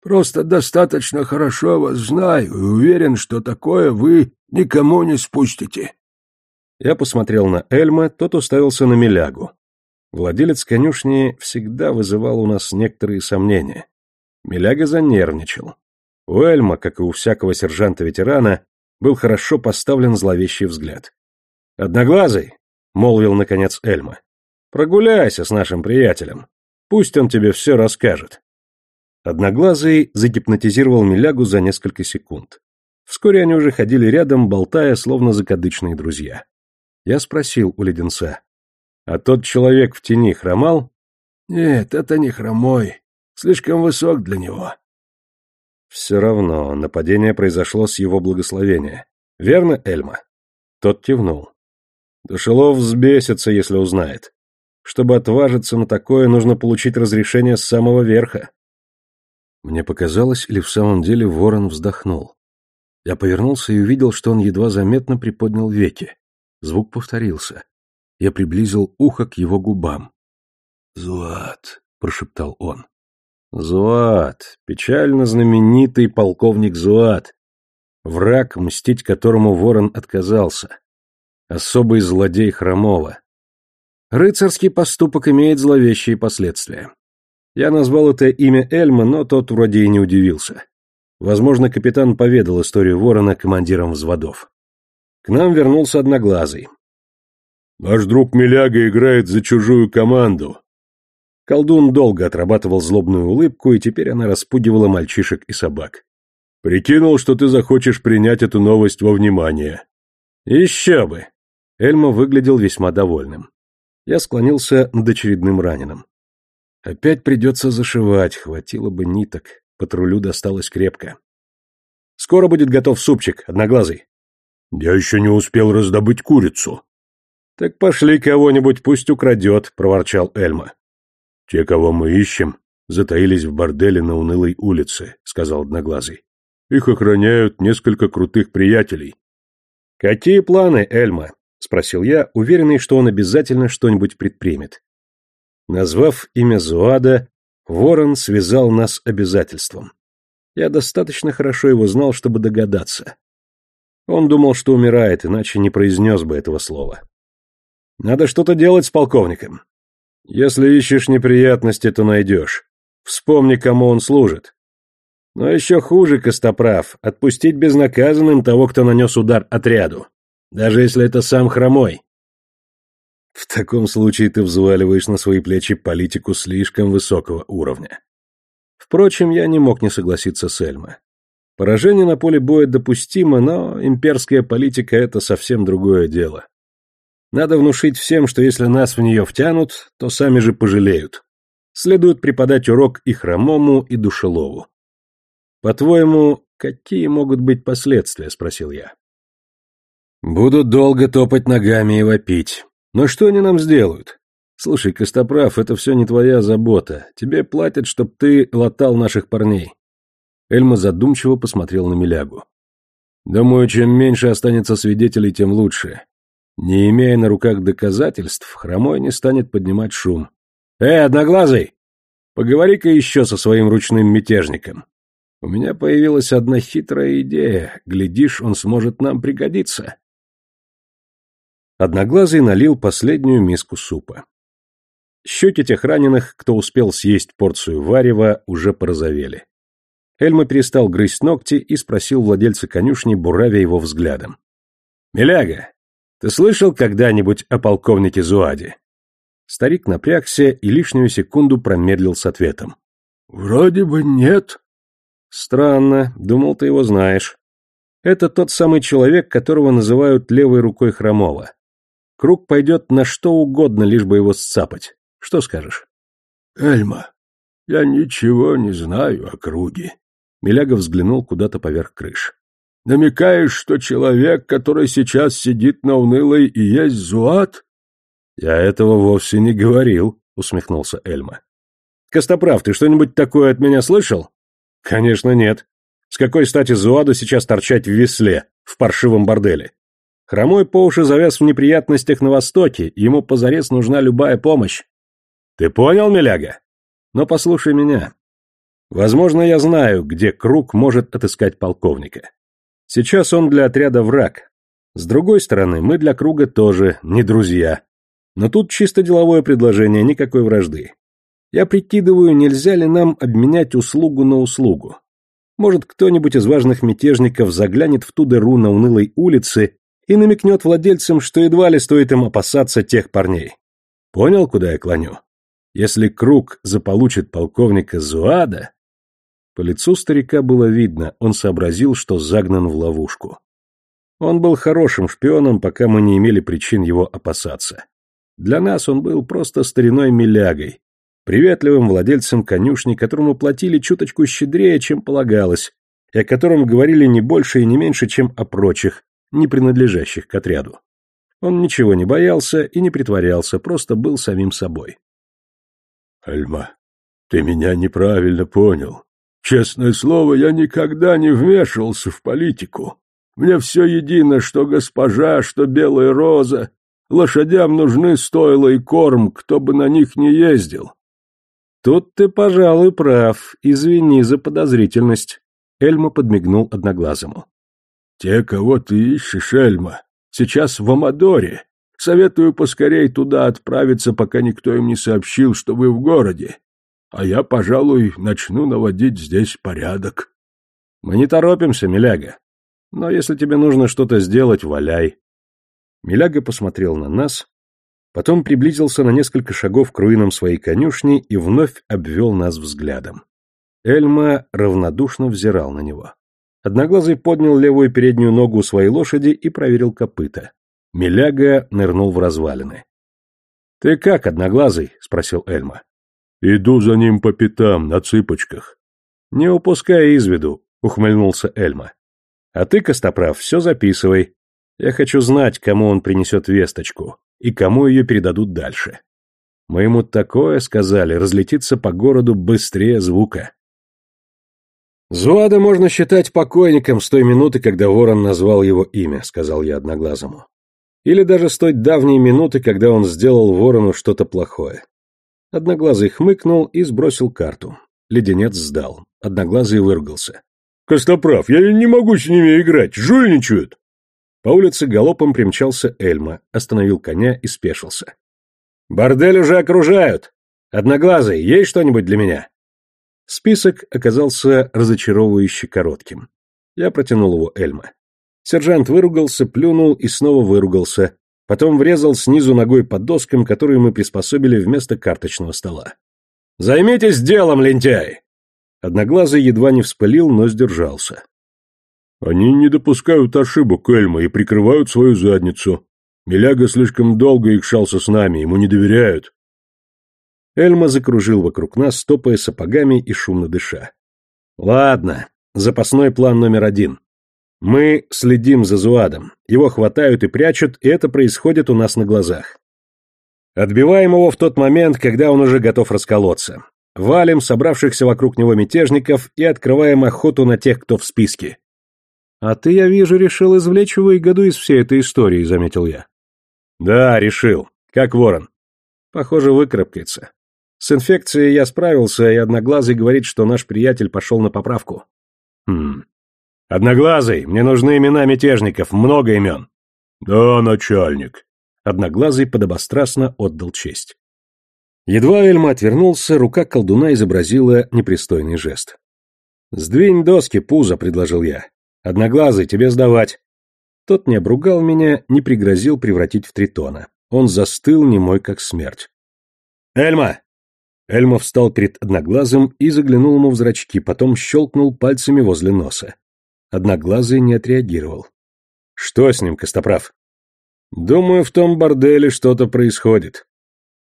«Просто достаточно хорошо вас знаю и уверен, что такое вы никому не спустите». Я посмотрел на Эльма, тот уставился на Милягу. Владелец конюшни всегда вызывал у нас некоторые сомнения. Миляга занервничал. У Эльма, как и у всякого сержанта-ветерана, был хорошо поставлен зловещий взгляд. «Одноглазый, — молвил, наконец, Эльма. «Прогуляйся с нашим приятелем. Пусть он тебе все расскажет». Одноглазый загипнотизировал Милягу за несколько секунд. Вскоре они уже ходили рядом, болтая, словно закадычные друзья. Я спросил у леденца. «А тот человек в тени хромал?» «Нет, это не хромой. Слишком высок для него». «Все равно нападение произошло с его благословения. Верно, Эльма?» Тот кивнул. Душелов взбесится, если узнает. Чтобы отважиться на такое, нужно получить разрешение с самого верха. Мне показалось, или в самом деле ворон вздохнул. Я повернулся и увидел, что он едва заметно приподнял веки. Звук повторился. Я приблизил ухо к его губам. «Зуат», — прошептал он. «Зуат, печально знаменитый полковник Зуат, враг, мстить которому ворон отказался. Особый злодей Хромова. Рыцарский поступок имеет зловещие последствия. Я назвал это имя Эльма, но тот вроде и не удивился. Возможно, капитан поведал историю ворона командирам взводов. К нам вернулся Одноглазый. «Наш друг Миляга играет за чужую команду». Колдун долго отрабатывал злобную улыбку, и теперь она распугивала мальчишек и собак. «Прикинул, что ты захочешь принять эту новость во внимание». «Еще бы!» Эльма выглядел весьма довольным. Я склонился над очередным раненым. Опять придется зашивать, хватило бы ниток. Патрулю досталось крепко. Скоро будет готов супчик, одноглазый. Я еще не успел раздобыть курицу. Так пошли кого-нибудь, пусть украдет, проворчал Эльма. Те, кого мы ищем, затаились в борделе на унылой улице, сказал одноглазый. Их охраняют несколько крутых приятелей. Какие планы, Эльма? спросил я, уверенный, что он обязательно что-нибудь предпримет. Назвав имя Зуада, Ворон связал нас обязательством. Я достаточно хорошо его знал, чтобы догадаться. Он думал, что умирает, иначе не произнес бы этого слова. Надо что-то делать с полковником. Если ищешь неприятности, то найдешь. Вспомни, кому он служит. Но еще хуже, Костоправ, отпустить безнаказанным того, кто нанес удар отряду. Даже если это сам Хромой. В таком случае ты взваливаешь на свои плечи политику слишком высокого уровня. Впрочем, я не мог не согласиться с Эльма. Поражение на поле боя допустимо, но имперская политика — это совсем другое дело. Надо внушить всем, что если нас в нее втянут, то сами же пожалеют. Следует преподать урок и Хромому, и Душелову. «По-твоему, какие могут быть последствия?» — спросил я. «Будут долго топать ногами и вопить. Но что они нам сделают? Слушай, Костоправ, это все не твоя забота. Тебе платят, чтоб ты латал наших парней. Эльма задумчиво посмотрел на Милягу. Думаю, чем меньше останется свидетелей, тем лучше. Не имея на руках доказательств, Хромой не станет поднимать шум. Эй, одноглазый! Поговори-ка еще со своим ручным мятежником. У меня появилась одна хитрая идея. Глядишь, он сможет нам пригодиться. Одноглазый налил последнюю миску супа. Щеки тех раненых, кто успел съесть порцию варева, уже порозовели. Эльма перестал грызть ногти и спросил владельца конюшни, буравя его взглядом. «Миляга, ты слышал когда-нибудь о полковнике Зуаде?» Старик напрягся и лишнюю секунду промедлил с ответом. «Вроде бы нет». «Странно, думал, ты его знаешь. Это тот самый человек, которого называют левой рукой Хромова. Круг пойдет на что угодно, лишь бы его сцапать. Что скажешь? Эльма, я ничего не знаю о круге. Миляга взглянул куда-то поверх крыш. Намекаешь, что человек, который сейчас сидит на унылой, и есть Зуат? Я этого вовсе не говорил, усмехнулся Эльма. Костоправ, ты что-нибудь такое от меня слышал? Конечно, нет. С какой стати Зуаду сейчас торчать в весле, в паршивом борделе? Хромой по уши завяз в неприятностях на Востоке, ему позарез нужна любая помощь. Ты понял, Миляга? Но послушай меня. Возможно, я знаю, где Круг может отыскать полковника. Сейчас он для отряда враг. С другой стороны, мы для Круга тоже не друзья. Но тут чисто деловое предложение, никакой вражды. Я прикидываю, нельзя ли нам обменять услугу на услугу. Может, кто-нибудь из важных мятежников заглянет в ту дыру на унылой улице и намекнет владельцам, что едва ли стоит им опасаться тех парней. Понял, куда я клоню? Если Круг заполучит полковника Зуада... По лицу старика было видно, он сообразил, что загнан в ловушку. Он был хорошим шпионом, пока мы не имели причин его опасаться. Для нас он был просто стариной милягой, приветливым владельцем конюшни, которому платили чуточку щедрее, чем полагалось, и о котором говорили не больше и не меньше, чем о прочих, не принадлежащих к отряду. Он ничего не боялся и не притворялся, просто был самим собой. «Альма, ты меня неправильно понял. Честное слово, я никогда не вмешивался в политику. Мне все едино, что госпожа, что белая роза. Лошадям нужны стойла и корм, кто бы на них не ездил. Тут ты, пожалуй, прав. Извини за подозрительность. Эльма подмигнул одноглазому. Те, кого ты ищешь, Эльма, сейчас в Амадоре. Советую поскорей туда отправиться, пока никто им не сообщил, что вы в городе. А я, пожалуй, начну наводить здесь порядок. Мы не торопимся, Миляга. Но если тебе нужно что-то сделать, валяй. Миляга посмотрел на нас, потом приблизился на несколько шагов к руинам своей конюшни и вновь обвел нас взглядом. Эльма равнодушно взирал на него. Одноглазый поднял левую переднюю ногу своей лошади и проверил копыта. Миляга нырнул в развалины. — Ты как, Одноглазый? — спросил Эльма. — Иду за ним по пятам, на цыпочках. — Не упускай из виду, — ухмыльнулся Эльма. А ты, Костоправ, все записывай. Я хочу знать, кому он принесет весточку и кому ее передадут дальше. Мы ему такое сказали, разлетится по городу быстрее звука. Зуада можно считать покойником с той минуты, когда ворон назвал его имя, сказал я одноглазому. Или даже с той давней минуты, когда он сделал ворону что-то плохое. Одноглазый хмыкнул и сбросил карту. Леденец сдал. Одноглазый выругался. Костоправ, я не могу с ними играть, жульничают. По улице галопом примчался Эльма, остановил коня и спешился. «Бордель уже окружают! Одноглазый, есть что-нибудь для меня?» Список оказался разочаровывающе коротким. Я протянул его Эльма. Сержант выругался, плюнул и снова выругался, потом врезал снизу ногой под доскам, которые мы приспособили вместо карточного стола. «Займитесь делом, лентяй!» Одноглазый едва не вспылил, но сдержался. «Они не допускают ошибок, Эльма, и прикрывают свою задницу. Миляга слишком долго икшался с нами, ему не доверяют». Эльма закружил вокруг нас, стопая сапогами и шумно дыша. «Ладно, запасной план номер один. Мы следим за Зуадом. Его хватают и прячут, и это происходит у нас на глазах. Отбиваем его в тот момент, когда он уже готов расколоться. Валим собравшихся вокруг него мятежников и открываем охоту на тех, кто в списке. А ты, я вижу, решил извлечь выгоду из всей этой истории, заметил я. Да, решил. Как ворон. Похоже, выкарабкается. С инфекцией я справился, и Одноглазый говорит, что наш приятель пошел на поправку. Хм. Одноглазый, мне нужны имена мятежников, много имен. Да, начальник. Одноглазый подобострастно отдал честь. Едва Эльма отвернулся, рука колдуна изобразила непристойный жест. «Сдвинь доски, пузо», — предложил я. «Одноглазый, тебе сдавать». Тот не обругал меня, не пригрозил превратить в тритона. Он застыл, немой как смерть. «Эльма!» Эльма встал перед Одноглазым и заглянул ему в зрачки, потом щелкнул пальцами возле носа. Одноглазый не отреагировал. «Что с ним, Костоправ?» «Думаю, в том борделе что-то происходит.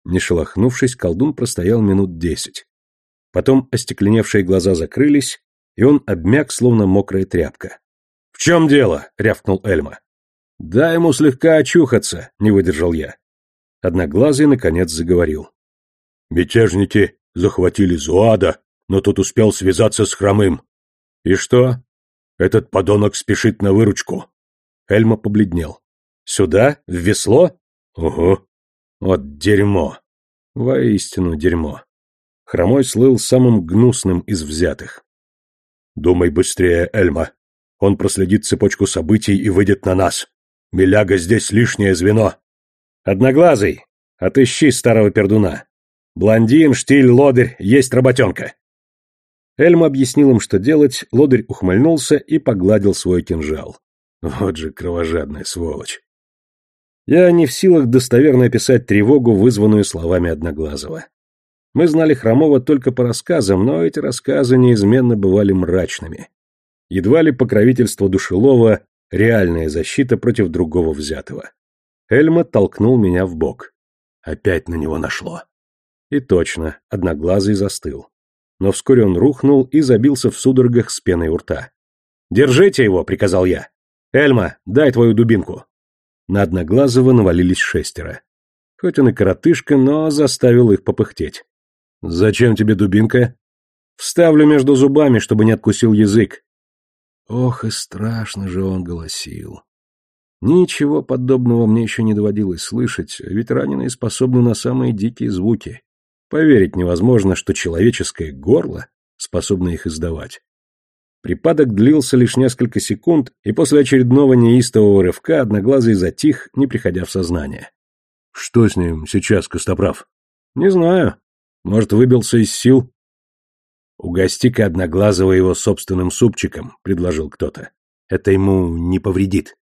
Не шелохнувшись, колдун простоял минут десять. Потом остекленевшие глаза закрылись, и он обмяк, словно мокрая тряпка. «В чем дело?» — рявкнул Эльма. «Дай ему слегка очухаться», — не выдержал я. Одноглазый, наконец, заговорил. «Мятежники захватили Зуада, но тот успел связаться с Хромым». «И что?» «Этот подонок спешит на выручку». Эльма побледнел. «Сюда? В весло?» «Угу. Вот дерьмо. Воистину дерьмо. Хромой слыл самым гнусным из взятых. «Думай быстрее, Эльма. Он проследит цепочку событий и выйдет на нас. Миляга здесь лишнее звено». «Одноглазый, отыщи старого пердуна. Блондин, штиль, лодырь, есть работенка». Эльма объяснил им, что делать, лодырь ухмыльнулся и погладил свой кинжал. Вот же кровожадная сволочь. Я не в силах достоверно описать тревогу, вызванную словами Одноглазого. Мы знали Хромова только по рассказам, но эти рассказы неизменно бывали мрачными. Едва ли покровительство Душелова — реальная защита против другого взятого. Эльма толкнул меня в бок. Опять на него нашло. И точно, одноглазый застыл. Но вскоре он рухнул и забился в судорогах с пеной у рта. «Держите его!» — приказал я. «Эльма, дай твою дубинку!» На Одноглазого навалились шестеро. Хоть он и коротышка, но заставил их попыхтеть. «Зачем тебе дубинка?» «Вставлю между зубами, чтобы не откусил язык». Ох, и страшно же он голосил. Ничего подобного мне еще не доводилось слышать, ведь раненые способны на самые дикие звуки. Поверить невозможно, что человеческое горло способно их издавать. Припадок длился лишь несколько секунд, и после очередного неистового рывка одноглазый затих, не приходя в сознание. «Что с ним сейчас, Костоправ?» «Не знаю. Может, выбился из сил?» «Угости-ка одноглазого его собственным супчиком», — предложил кто-то. «Это ему не повредит».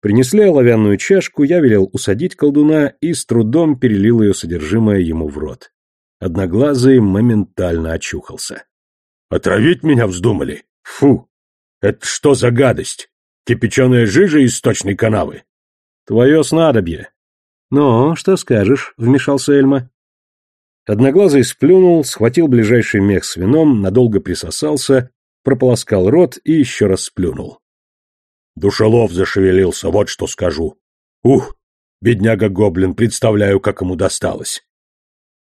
Принесли оловянную чашку, я велел усадить колдуна и с трудом перелил ее содержимое ему в рот. Одноглазый моментально очухался. «Отравить меня вздумали? Фу! Это что за гадость? Кипяченая жижа из сточной канавы?» «Твое снадобье». «Ну, что скажешь?» — вмешался Эльма. Одноглазый сплюнул, схватил ближайший мех с вином, надолго присосался, прополоскал рот и еще раз сплюнул. Душелов зашевелился, вот что скажу. Ух, бедняга-гоблин, представляю, как ему досталось.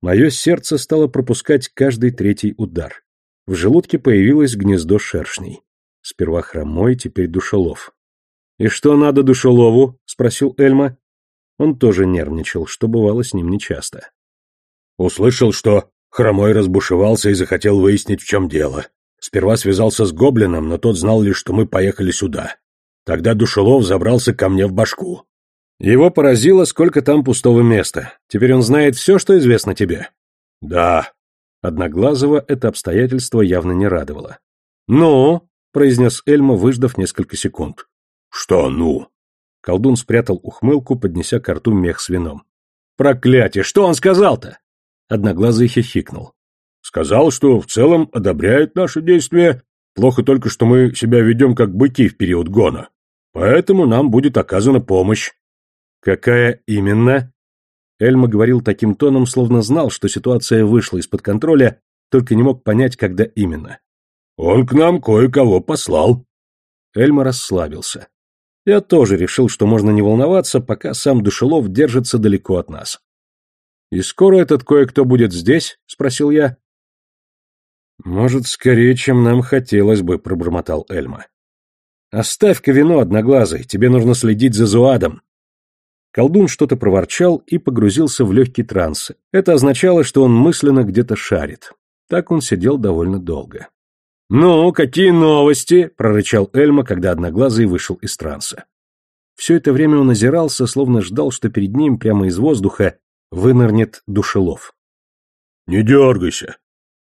Мое сердце стало пропускать каждый третий удар. В желудке появилось гнездо шершней. Сперва хромой, теперь душелов. «И что надо душелову?» — спросил Эльма. Он тоже нервничал, что бывало с ним нечасто. Услышал, что хромой разбушевался и захотел выяснить, в чем дело. Сперва связался с гоблином, но тот знал лишь, что мы поехали сюда. Тогда Душелов забрался ко мне в башку. Его поразило, сколько там пустого места. Теперь он знает все, что известно тебе. Да. Одноглазого это обстоятельство явно не радовало. Ну, произнес Эльма, выждав несколько секунд. Что ну? Колдун спрятал ухмылку, поднеся к рту мех с вином. Проклятие, что он сказал-то? Одноглазый хихикнул. Сказал, что в целом одобряет наши действия Плохо только, что мы себя ведем как быки в период гона. Поэтому нам будет оказана помощь. Какая именно? Эльма говорил таким тоном, словно знал, что ситуация вышла из-под контроля, только не мог понять, когда именно. Он к нам кое-кого послал. Эльма расслабился. Я тоже решил, что можно не волноваться, пока сам Душелов держится далеко от нас. «И скоро этот кое-кто будет здесь?» — спросил я. «Может, скорее, чем нам хотелось бы», — пробормотал Эльма. «Оставь-ка вино, одноглазый, тебе нужно следить за Зуадом». Колдун что-то проворчал и погрузился в легкий транс. Это означало, что он мысленно где-то шарит. Так он сидел довольно долго. «Ну, какие новости?» — прорычал Эльма, когда Одноглазый вышел из транса. Все это время он озирался, словно ждал, что перед ним прямо из воздуха вынырнет душелов. «Не дергайся»,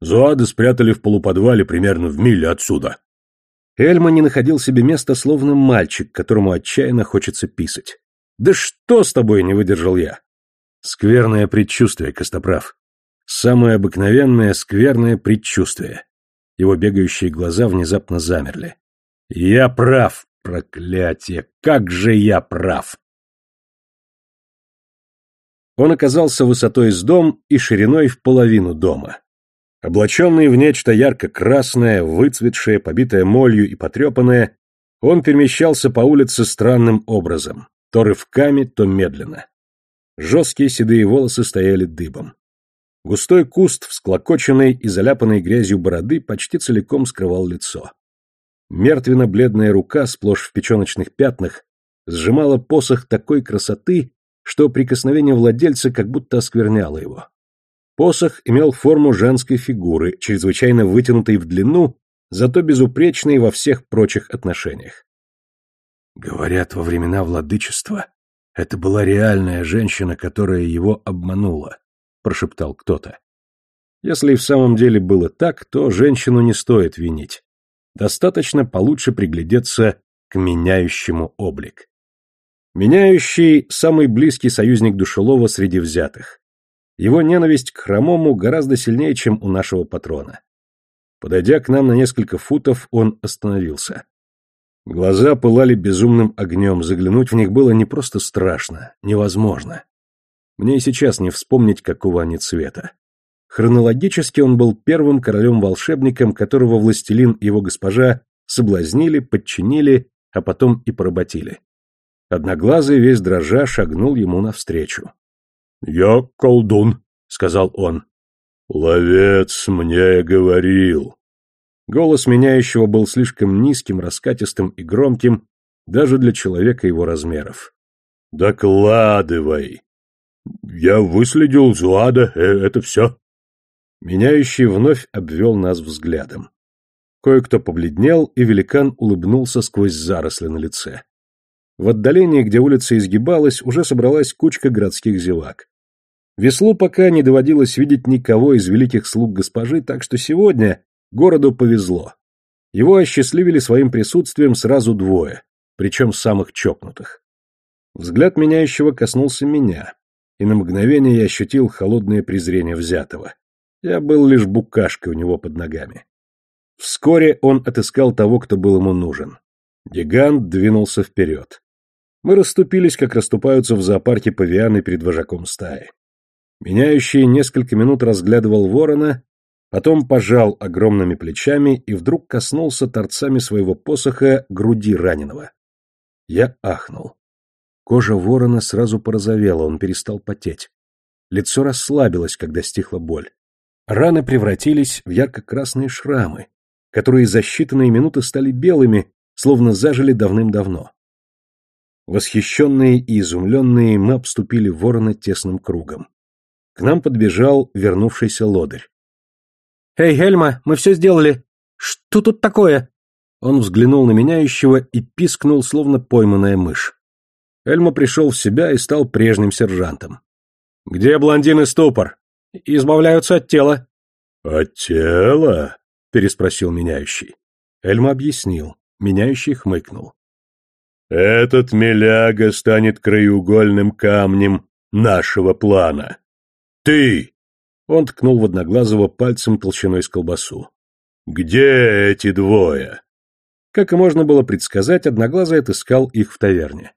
Зуады спрятали в полуподвале примерно в миле отсюда. Эльма не находил себе места, словно мальчик, которому отчаянно хочется писать. «Да что с тобой?» — не выдержал я. Скверное предчувствие, Костоправ. Самое обыкновенное скверное предчувствие. Его бегающие глаза внезапно замерли. «Я прав, проклятие! Как же я прав!» Он оказался высотой с дом и шириной в половину дома. Облаченный в нечто ярко-красное, выцветшее, побитое молью и потрепанное, он перемещался по улице странным образом, то рывками, то медленно. Жесткие седые волосы стояли дыбом. Густой куст, всклокоченный и заляпанной грязью бороды, почти целиком скрывал лицо. Мертвенно-бледная рука, сплошь в печеночных пятнах, сжимала посох такой красоты, что прикосновение владельца как будто оскверняло его. Посох имел форму женской фигуры, чрезвычайно вытянутой в длину, зато безупречной во всех прочих отношениях. Говорят, во времена владычества это была реальная женщина, которая его обманула, прошептал кто-то. Если и в самом деле было так, то женщину не стоит винить. Достаточно получше приглядеться к меняющему облик. Меняющий – самый близкий союзник Душелова среди взятых. Его ненависть к хромому гораздо сильнее, чем у нашего патрона. Подойдя к нам на несколько футов, он остановился. Глаза пылали безумным огнем, заглянуть в них было не просто страшно, невозможно. Мне и сейчас не вспомнить, какого они цвета. Хронологически он был первым королем-волшебником, которого властелин и его госпожа соблазнили, подчинили, а потом и поработили. Одноглазый весь дрожа шагнул ему навстречу. «Я колдун», — сказал он. «Ловец мне говорил». Голос меняющего был слишком низким, раскатистым и громким даже для человека его размеров. «Докладывай!» «Я выследил Зуада, э, это все». Меняющий вновь обвел нас взглядом. Кое-кто побледнел, и великан улыбнулся сквозь заросли на лице. В отдалении, где улица изгибалась, уже собралась кучка городских зевак. Веслу пока не доводилось видеть никого из великих слуг госпожи, так что сегодня городу повезло. Его осчастливили своим присутствием сразу двое, причем самых чокнутых. Взгляд меняющего коснулся меня, и на мгновение я ощутил холодное презрение взятого. Я был лишь букашкой у него под ногами. Вскоре он отыскал того, кто был ему нужен. Гигант двинулся вперед. Мы расступились, как расступаются в зоопарке павианы перед вожаком стаи. Меняющий несколько минут разглядывал ворона, потом пожал огромными плечами и вдруг коснулся торцами своего посоха груди раненого. Я ахнул. Кожа ворона сразу порозовела, он перестал потеть. Лицо расслабилось, когда стихла боль. Раны превратились в ярко-красные шрамы, которые за считанные минуты стали белыми, словно зажили давным-давно. Восхищенные и изумленные мы обступили ворона тесным кругом. К нам подбежал вернувшийся лодырь. «Эй, Хельма, мы все сделали! Что тут такое?» Он взглянул на меняющего и пискнул, словно пойманная мышь. Эльма пришел в себя и стал прежним сержантом. «Где блондин и ступор?» «Избавляются от тела». «От тела?» — переспросил меняющий. Эльма объяснил. Меняющий хмыкнул. Этот меляга станет краеугольным камнем нашего плана. Ты! Он ткнул в Одноглазого пальцем толщиной с колбасу. Где эти двое? Как и можно было предсказать, Одноглазый отыскал их в таверне.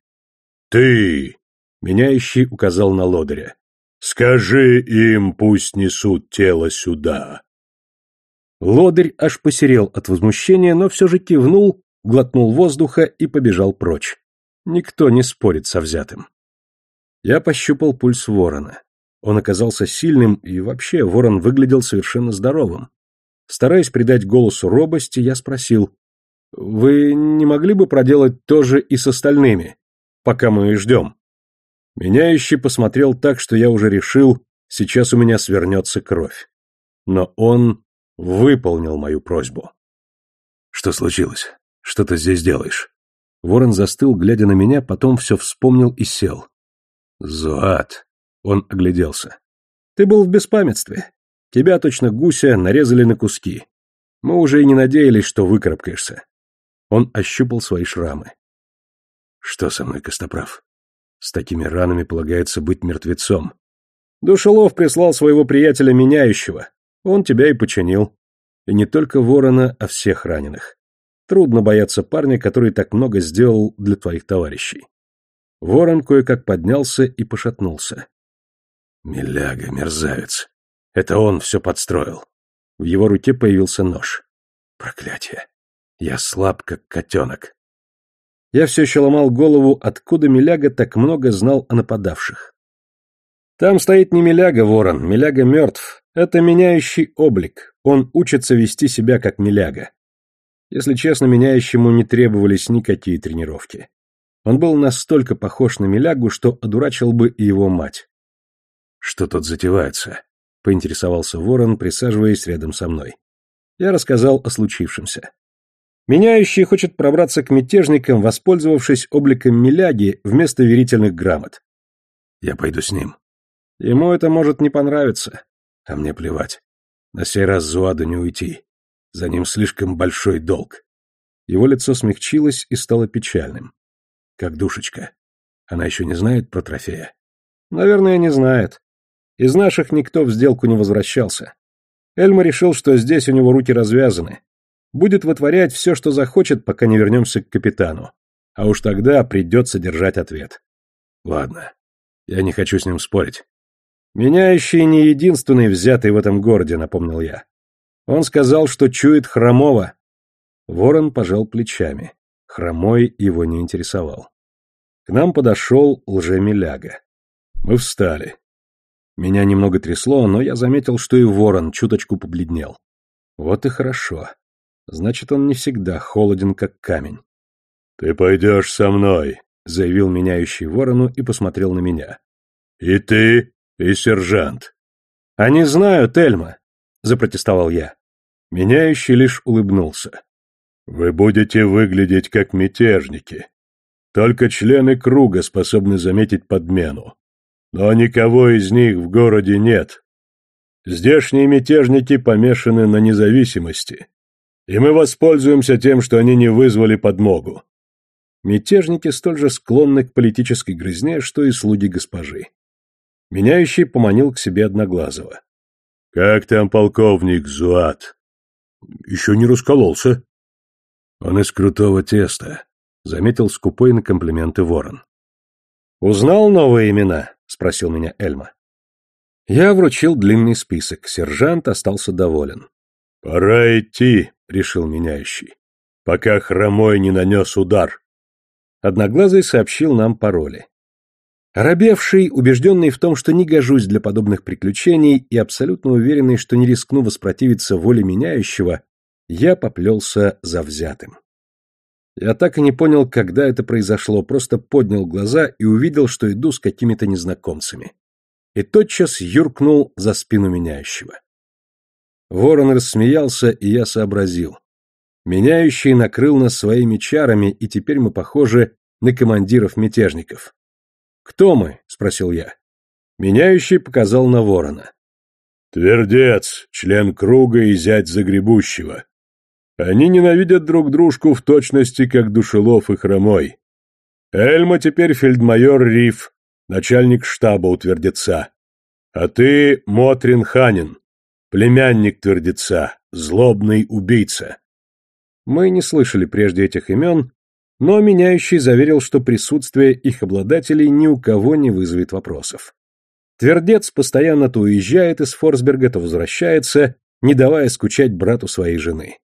Ты! Меняющий указал на лодыря. Скажи им, пусть несут тело сюда. Лодырь аж посерел от возмущения, но все же кивнул глотнул воздуха и побежал прочь. Никто не спорит со взятым. Я пощупал пульс ворона. Он оказался сильным, и вообще ворон выглядел совершенно здоровым. Стараясь придать голосу робости, я спросил, «Вы не могли бы проделать то же и с остальными, пока мы и ждем?» Меняющий посмотрел так, что я уже решил, сейчас у меня свернется кровь. Но он выполнил мою просьбу. «Что случилось?» Что ты здесь делаешь?» Ворон застыл, глядя на меня, потом все вспомнил и сел. «Зуат!» Он огляделся. «Ты был в беспамятстве. Тебя, точно гуся, нарезали на куски. Мы уже и не надеялись, что выкарабкаешься». Он ощупал свои шрамы. «Что со мной, Костоправ? С такими ранами полагается быть мертвецом». «Душелов прислал своего приятеля Меняющего. Он тебя и починил. И не только ворона, а всех раненых. Трудно бояться парня, который так много сделал для твоих товарищей. Ворон кое-как поднялся и пошатнулся. Миляга, мерзавец. Это он все подстроил. В его руке появился нож. Проклятие. Я слаб, как котенок. Я все еще ломал голову, откуда Миляга так много знал о нападавших. Там стоит не Миляга, ворон, Миляга мертв. Это меняющий облик. Он учится вести себя как Миляга. Если честно, меняющему не требовались никакие тренировки. Он был настолько похож на Милягу, что одурачил бы и его мать. «Что тут затевается?» — поинтересовался ворон, присаживаясь рядом со мной. Я рассказал о случившемся. Меняющий хочет пробраться к мятежникам, воспользовавшись обликом Миляги вместо верительных грамот. Я пойду с ним. Ему это может не понравиться. А мне плевать. На сей раз Зуаду не уйти. За ним слишком большой долг. Его лицо смягчилось и стало печальным. Как душечка. Она еще не знает про трофея? Наверное, не знает. Из наших никто в сделку не возвращался. Эльма решил, что здесь у него руки развязаны. Будет вытворять все, что захочет, пока не вернемся к капитану. А уж тогда придется держать ответ. Ладно, я не хочу с ним спорить. Меняющий не единственный взятый в этом городе, напомнил я. Он сказал, что чует Хромова. Ворон пожал плечами. Хромой его не интересовал. К нам подошел лжемиляга. Мы встали. Меня немного трясло, но я заметил, что и ворон чуточку побледнел. Вот и хорошо. Значит, он не всегда холоден, как камень. — Ты пойдешь со мной, — заявил меняющий ворону и посмотрел на меня. — И ты, и сержант. — А не знаю, Тельма, — запротестовал я. Меняющий лишь улыбнулся. — Вы будете выглядеть как мятежники. Только члены круга способны заметить подмену но никого из них в городе нет. Здешние мятежники помешаны на независимости, и мы воспользуемся тем, что они не вызвали подмогу. Мятежники столь же склонны к политической грызне, что и слуги госпожи. Меняющий поманил к себе Одноглазого. — Как там полковник Зуат? — Еще не раскололся. — Он из крутого теста, — заметил скупой на комплименты ворон. — Узнал новые имена? — спросил меня Эльма. Я вручил длинный список, сержант остался доволен. — Пора идти, — решил меняющий, — пока хромой не нанес удар. Одноглазый сообщил нам пароли. Робевший, убежденный в том, что не гожусь для подобных приключений и абсолютно уверенный, что не рискну воспротивиться воле меняющего, я поплелся за взятым. Я так и не понял, когда это произошло, просто поднял глаза и увидел, что иду с какими-то незнакомцами. И тотчас юркнул за спину меняющего. Ворон рассмеялся, и я сообразил. Меняющий накрыл нас своими чарами, и теперь мы похожи на командиров-мятежников. «Кто мы?» — спросил я. Меняющий показал на ворона. «Твердец, член круга и зять загребущего. Они ненавидят друг дружку в точности, как Душелов и Хромой. Эльма теперь фельдмайор Риф, начальник штаба у Твердеца. А ты Мотрин Ханин, племянник Твердеца, злобный убийца. Мы не слышали прежде этих имен, но меняющий заверил, что присутствие их обладателей ни у кого не вызовет вопросов. Твердец постоянно то уезжает из Форсберга, то возвращается, не давая скучать брату своей жены.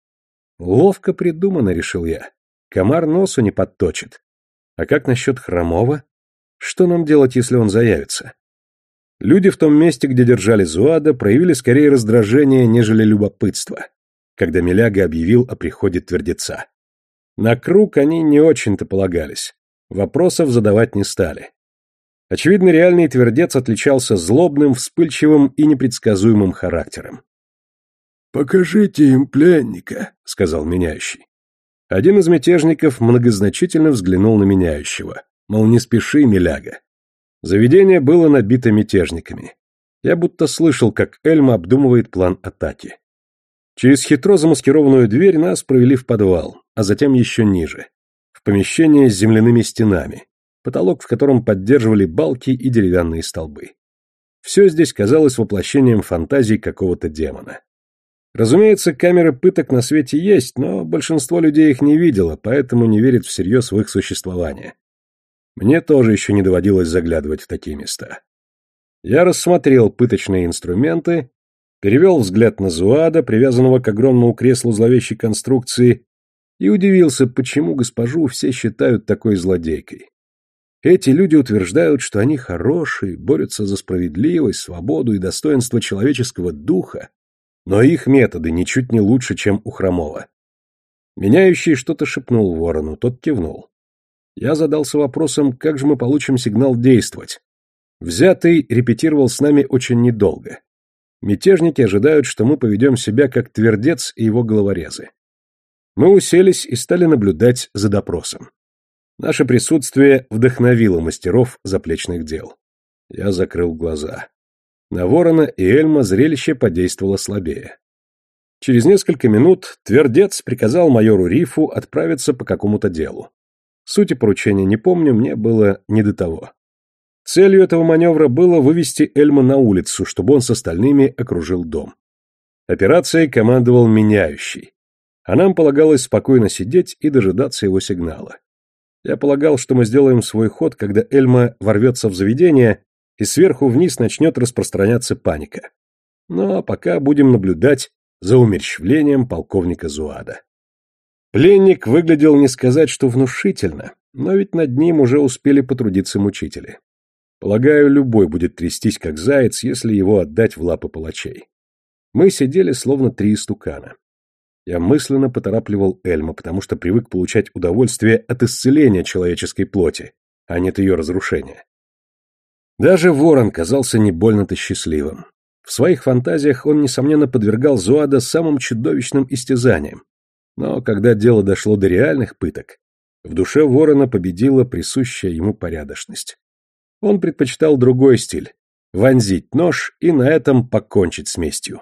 Ловко придумано, решил я. Комар носу не подточит. А как насчет Хромова? Что нам делать, если он заявится? Люди в том месте, где держали Зуада, проявили скорее раздражение, нежели любопытство, когда Миляга объявил о приходе твердеца. На круг они не очень-то полагались. Вопросов задавать не стали. Очевидно, реальный твердец отличался злобным, вспыльчивым и непредсказуемым характером. «Покажите им пленника», — сказал меняющий. Один из мятежников многозначительно взглянул на меняющего, мол, не спеши, миляга. Заведение было набито мятежниками. Я будто слышал, как Эльма обдумывает план атаки. Через хитро замаскированную дверь нас провели в подвал, а затем еще ниже, в помещение с земляными стенами, потолок в котором поддерживали балки и деревянные столбы. Все здесь казалось воплощением фантазий какого-то демона. Разумеется, камеры пыток на свете есть, но большинство людей их не видело, поэтому не верит всерьез в их существование. Мне тоже еще не доводилось заглядывать в такие места. Я рассмотрел пыточные инструменты, перевел взгляд на Зуада, привязанного к огромному креслу зловещей конструкции, и удивился, почему госпожу все считают такой злодейкой. Эти люди утверждают, что они хорошие, борются за справедливость, свободу и достоинство человеческого духа, но их методы ничуть не лучше, чем у Хромова. Меняющий что-то шепнул ворону, тот кивнул. Я задался вопросом, как же мы получим сигнал действовать. Взятый репетировал с нами очень недолго. Мятежники ожидают, что мы поведем себя как твердец и его головорезы. Мы уселись и стали наблюдать за допросом. Наше присутствие вдохновило мастеров заплечных дел. Я закрыл глаза. На Ворона и Эльма зрелище подействовало слабее. Через несколько минут Твердец приказал майору Рифу отправиться по какому-то делу. Сути поручения не помню, мне было не до того. Целью этого маневра было вывести Эльма на улицу, чтобы он с остальными окружил дом. Операцией командовал меняющий, а нам полагалось спокойно сидеть и дожидаться его сигнала. Я полагал, что мы сделаем свой ход, когда Эльма ворвется в заведение, и сверху вниз начнет распространяться паника. Ну а пока будем наблюдать за умерщвлением полковника Зуада. Пленник выглядел не сказать, что внушительно, но ведь над ним уже успели потрудиться мучители. Полагаю, любой будет трястись как заяц, если его отдать в лапы палачей. Мы сидели словно три истукана. Я мысленно поторапливал Эльма, потому что привык получать удовольствие от исцеления человеческой плоти, а не от ее разрушения. Даже ворон казался не больно-то счастливым. В своих фантазиях он, несомненно, подвергал Зуада самым чудовищным истязаниям. Но когда дело дошло до реальных пыток, в душе ворона победила присущая ему порядочность. Он предпочитал другой стиль — вонзить нож и на этом покончить с местью.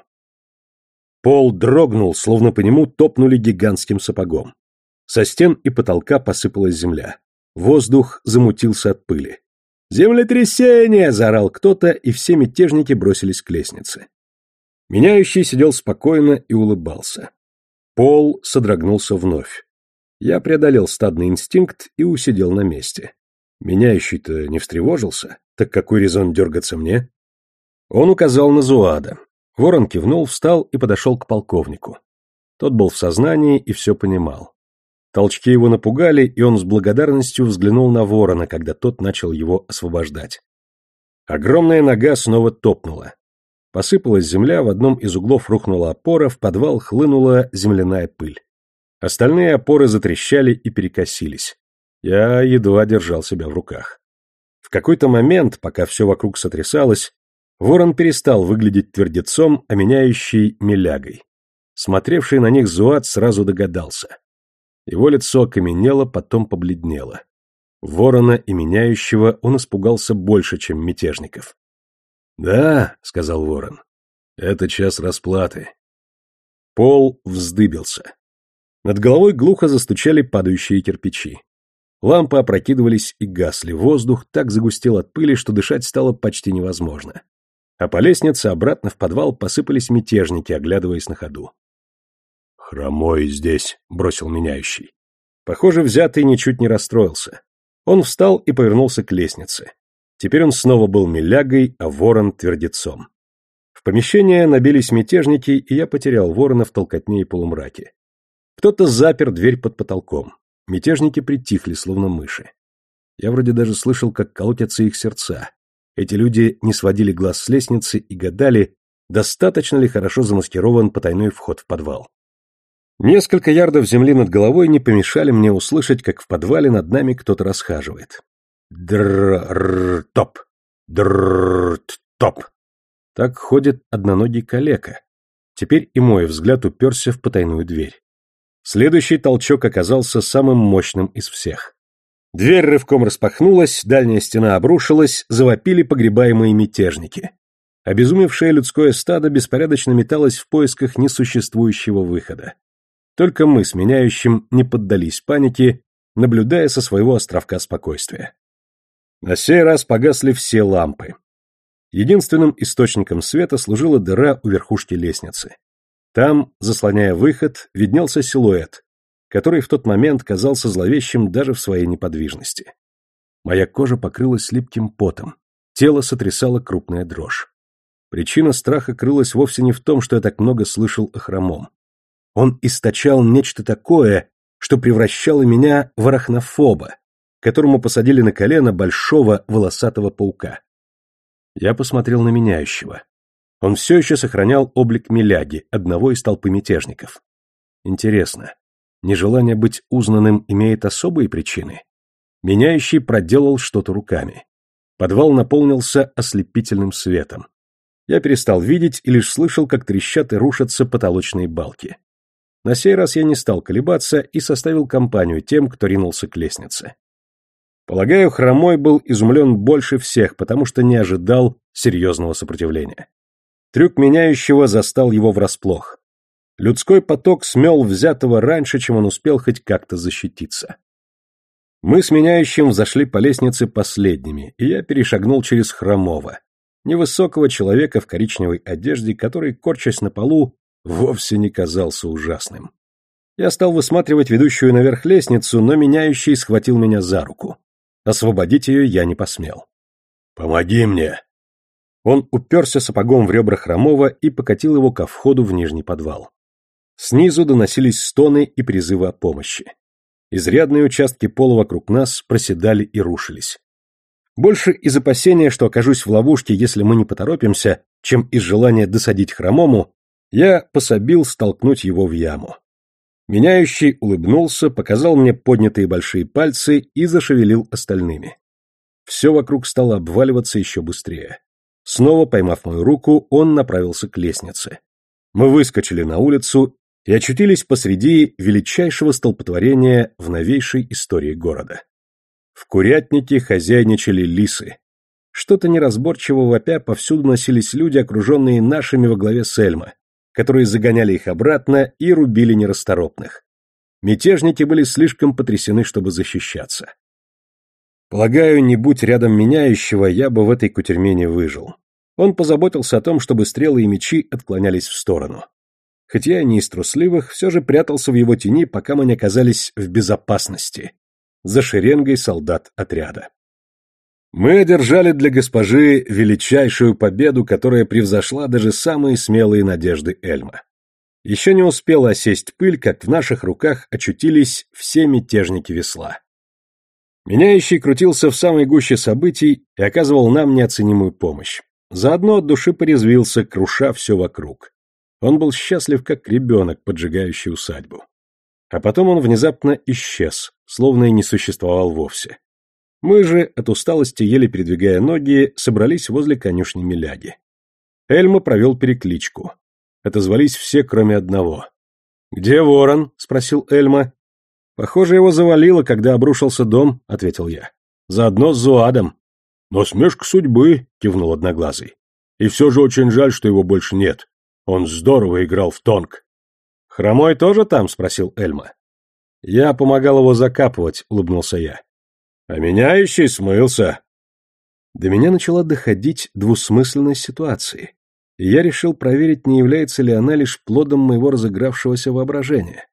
Пол дрогнул, словно по нему топнули гигантским сапогом. Со стен и потолка посыпалась земля. Воздух замутился от пыли. «Землетрясение!» — заорал кто-то, и все мятежники бросились к лестнице. Меняющий сидел спокойно и улыбался. Пол содрогнулся вновь. Я преодолел стадный инстинкт и усидел на месте. Меняющий-то не встревожился, так какой резон дергаться мне? Он указал на Зуада. Ворон кивнул, встал и подошел к полковнику. Тот был в сознании и все понимал. Толчки его напугали, и он с благодарностью взглянул на ворона, когда тот начал его освобождать. Огромная нога снова топнула. Посыпалась земля, в одном из углов рухнула опора, в подвал хлынула земляная пыль. Остальные опоры затрещали и перекосились. Я едва держал себя в руках. В какой-то момент, пока все вокруг сотрясалось, ворон перестал выглядеть твердецом, а меняющий мелягой. Смотревший на них Зуат сразу догадался. Его лицо окаменело, потом побледнело. Ворона и меняющего он испугался больше, чем мятежников. «Да», — сказал ворон, — «это час расплаты». Пол вздыбился. Над головой глухо застучали падающие кирпичи. Лампы опрокидывались и гасли, воздух так загустел от пыли, что дышать стало почти невозможно. А по лестнице обратно в подвал посыпались мятежники, оглядываясь на ходу. «Хромой здесь», — бросил меняющий. Похоже, взятый ничуть не расстроился. Он встал и повернулся к лестнице. Теперь он снова был милягой, а ворон — твердецом. В помещение набились мятежники, и я потерял ворона в толкотне и полумраке. Кто-то запер дверь под потолком. Мятежники притихли, словно мыши. Я вроде даже слышал, как колотятся их сердца. Эти люди не сводили глаз с лестницы и гадали, достаточно ли хорошо замаскирован потайной вход в подвал. Несколько ярдов земли над головой не помешали мне услышать, как в подвале над нами кто-то расхаживает. Др-р-топ, др-р-топ. Так ходит одноногий калека. Теперь и мой взгляд уперся в потайную дверь. Следующий толчок оказался самым мощным из всех. Дверь рывком распахнулась, дальняя стена обрушилась, завопили погребаемые мятежники. Обезумевшее людское стадо беспорядочно металось в поисках несуществующего выхода. Только мы с меняющим не поддались панике, наблюдая со своего островка спокойствия. На сей раз погасли все лампы. Единственным источником света служила дыра у верхушки лестницы. Там, заслоняя выход, виднелся силуэт, который в тот момент казался зловещим даже в своей неподвижности. Моя кожа покрылась липким потом, тело сотрясало крупная дрожь. Причина страха крылась вовсе не в том, что я так много слышал о хромом. Он источал нечто такое, что превращало меня в арахнофоба, которому посадили на колено большого волосатого паука. Я посмотрел на меняющего. Он все еще сохранял облик Миляги, одного из толпы мятежников. Интересно, нежелание быть узнанным имеет особые причины? Меняющий проделал что-то руками. Подвал наполнился ослепительным светом. Я перестал видеть и лишь слышал, как трещат и рушатся потолочные балки. На сей раз я не стал колебаться и составил компанию тем, кто ринулся к лестнице. Полагаю, Хромой был изумлен больше всех, потому что не ожидал серьезного сопротивления. Трюк меняющего застал его врасплох. Людской поток смел взятого раньше, чем он успел хоть как-то защититься. Мы с меняющим зашли по лестнице последними, и я перешагнул через Хромова, невысокого человека в коричневой одежде, который, корчась на полу, вовсе не казался ужасным. Я стал высматривать ведущую наверх лестницу, но меняющий схватил меня за руку. Освободить ее я не посмел. «Помоги мне!» Он уперся сапогом в ребра Хромова и покатил его ко входу в нижний подвал. Снизу доносились стоны и призывы о помощи. Изрядные участки пола вокруг нас проседали и рушились. Больше из опасения, что окажусь в ловушке, если мы не поторопимся, чем из желания досадить хромому, я пособил столкнуть его в яму. Меняющий улыбнулся, показал мне поднятые большие пальцы и зашевелил остальными. Все вокруг стало обваливаться еще быстрее. Снова поймав мою руку, он направился к лестнице. Мы выскочили на улицу и очутились посреди величайшего столпотворения в новейшей истории города. В курятнике хозяйничали лисы. Что-то неразборчиво вопя повсюду носились люди, окруженные нашими во главе Сельма, которые загоняли их обратно и рубили нерасторопных. Мятежники были слишком потрясены, чтобы защищаться. Полагаю, не будь рядом меняющего, я бы в этой кутерьме не выжил. Он позаботился о том, чтобы стрелы и мечи отклонялись в сторону. Хоть я не из трусливых, все же прятался в его тени, пока мы не оказались в безопасности, за шеренгой солдат отряда. Мы одержали для госпожи величайшую победу, которая превзошла даже самые смелые надежды Эльма. Еще не успела осесть пыль, как в наших руках очутились все мятежники весла. Меняющий крутился в самой гуще событий и оказывал нам неоценимую помощь. Заодно от души порезвился, круша все вокруг. Он был счастлив, как ребенок, поджигающий усадьбу. А потом он внезапно исчез, словно и не существовал вовсе. Мы же, от усталости еле передвигая ноги, собрались возле конюшни Миляги. Эльма провел перекличку. Отозвались все, кроме одного. «Где ворон?» — спросил Эльма. «Похоже, его завалило, когда обрушился дом», — ответил я. «Заодно с Зуадом». «Насмешка судьбы», — кивнул Одноглазый. «И все же очень жаль, что его больше нет. Он здорово играл в тонк. «Хромой тоже там?» — спросил Эльма. «Я помогал его закапывать», — улыбнулся я. «А меняющий смылся». До меня начала доходить двусмысленность ситуации, и я решил проверить, не является ли она лишь плодом моего разыгравшегося воображения.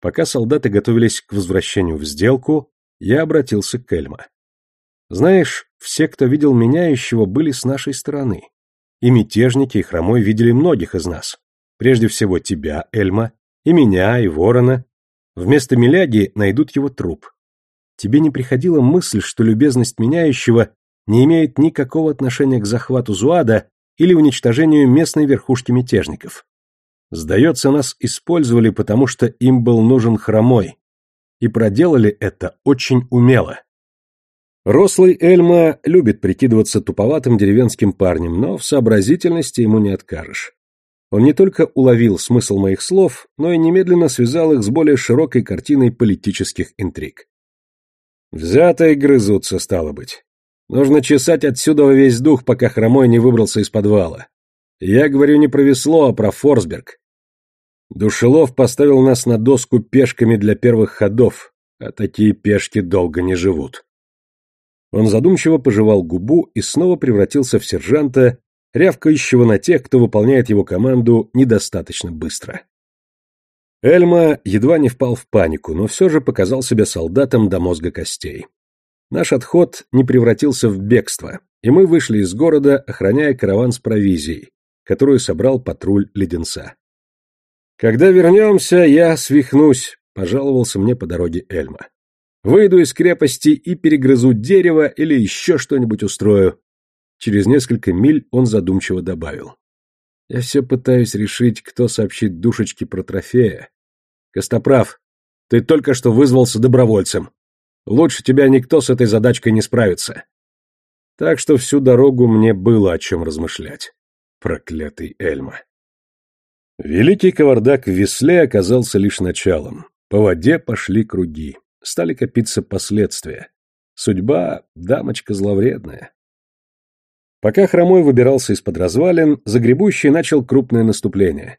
Пока солдаты готовились к возвращению в сделку, я обратился к Эльма. «Знаешь, все, кто видел меняющего, были с нашей стороны. И мятежники, и хромой видели многих из нас. Прежде всего тебя, Эльма, и меня, и ворона. Вместо Миляги найдут его труп. Тебе не приходила мысль, что любезность меняющего не имеет никакого отношения к захвату Зуада или уничтожению местной верхушки мятежников? Сдается, нас использовали, потому что им был нужен хромой. И проделали это очень умело. Рослый Эльма любит прикидываться туповатым деревенским парнем, но в сообразительности ему не откажешь. Он не только уловил смысл моих слов, но и немедленно связал их с более широкой картиной политических интриг. Взятые грызутся, стало быть. Нужно чесать отсюда весь дух, пока Хромой не выбрался из подвала. Я говорю не про весло, а про Форсберг. Душелов поставил нас на доску пешками для первых ходов, а такие пешки долго не живут. Он задумчиво пожевал губу и снова превратился в сержанта, рявкающего на тех, кто выполняет его команду недостаточно быстро. Эльма едва не впал в панику, но все же показал себя солдатом до мозга костей. Наш отход не превратился в бегство, и мы вышли из города, охраняя караван с провизией, которую собрал патруль леденца. «Когда вернемся, я свихнусь», — пожаловался мне по дороге Эльма. Выйду из крепости и перегрызу дерево или еще что-нибудь устрою. Через несколько миль он задумчиво добавил. Я все пытаюсь решить, кто сообщит душечке про трофея. Костоправ, ты только что вызвался добровольцем. Лучше тебя никто с этой задачкой не справится. Так что всю дорогу мне было о чем размышлять. Проклятый Эльма. Великий кавардак в весле оказался лишь началом. По воде пошли круги стали копиться последствия. Судьба — дамочка зловредная. Пока Хромой выбирался из-под развалин, Загребущий начал крупное наступление.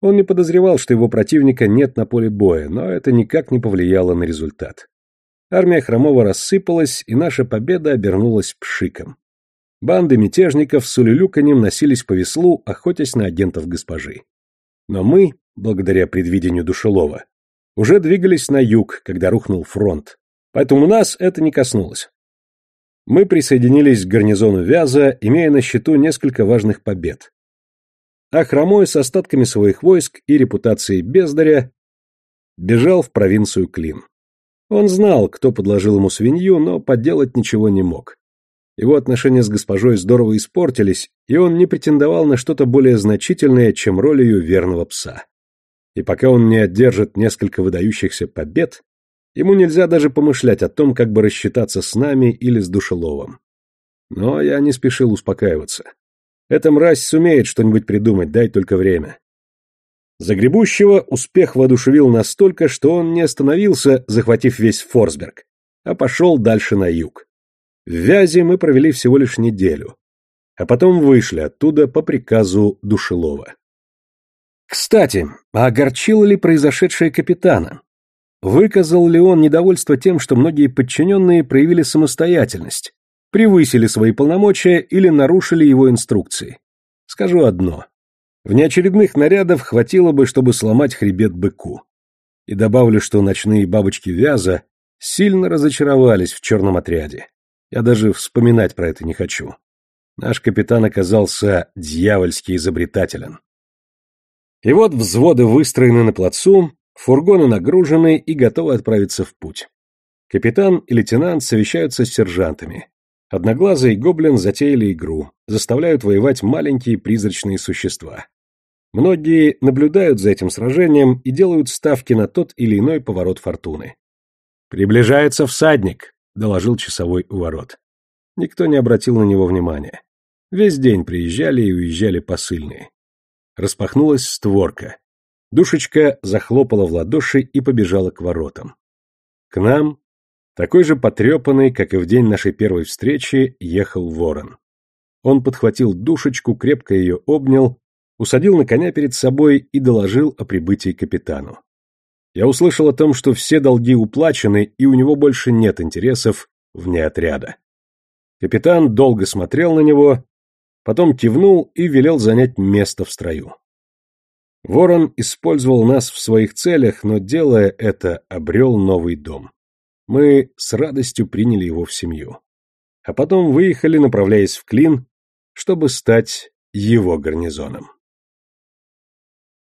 Он не подозревал, что его противника нет на поле боя, но это никак не повлияло на результат. Армия Хромова рассыпалась, и наша победа обернулась пшиком. Банды мятежников с улюлюканьем носились по веслу, охотясь на агентов госпожи. Но мы, благодаря предвидению Душелова, уже двигались на юг, когда рухнул фронт, поэтому нас это не коснулось. Мы присоединились к гарнизону Вяза, имея на счету несколько важных побед. А Хромой с остатками своих войск и репутацией бездаря бежал в провинцию Клин. Он знал, кто подложил ему свинью, но подделать ничего не мог. Его отношения с госпожой здорово испортились, и он не претендовал на что-то более значительное, чем роль ее верного пса. И пока он не одержит несколько выдающихся побед, ему нельзя даже помышлять о том, как бы рассчитаться с нами или с душеловом. Но я не спешил успокаиваться. Эта мразь сумеет что-нибудь придумать, дай только время. Загребущего успех воодушевил настолько, что он не остановился, захватив весь Форсберг, а пошел дальше на юг. В Вязи мы провели всего лишь неделю, а потом вышли оттуда по приказу Душелова. Кстати, а огорчило ли произошедшее капитана? Выказал ли он недовольство тем, что многие подчиненные проявили самостоятельность, превысили свои полномочия или нарушили его инструкции? Скажу одно. Внеочередных нарядов хватило бы, чтобы сломать хребет быку. И добавлю, что ночные бабочки Вяза сильно разочаровались в черном отряде. Я даже вспоминать про это не хочу. Наш капитан оказался дьявольски изобретателен. И вот взводы выстроены на плацу, фургоны нагружены и готовы отправиться в путь. Капитан и лейтенант совещаются с сержантами. Одноглазый гоблин затеяли игру, заставляют воевать маленькие призрачные существа. Многие наблюдают за этим сражением и делают ставки на тот или иной поворот фортуны. «Приближается всадник», — доложил часовой у ворот. Никто не обратил на него внимания. Весь день приезжали и уезжали посыльные. Распахнулась створка. Душечка захлопала в ладоши и побежала к воротам. К нам, такой же потрепанный, как и в день нашей первой встречи, ехал ворон. Он подхватил душечку, крепко ее обнял усадил на коня перед собой и доложил о прибытии капитану. Я услышал о том, что все долги уплачены, и у него больше нет интересов вне отряда. Капитан долго смотрел на него, потом кивнул и велел занять место в строю. Ворон использовал нас в своих целях, но, делая это, обрел новый дом. Мы с радостью приняли его в семью. А потом выехали, направляясь в Клин, чтобы стать его гарнизоном.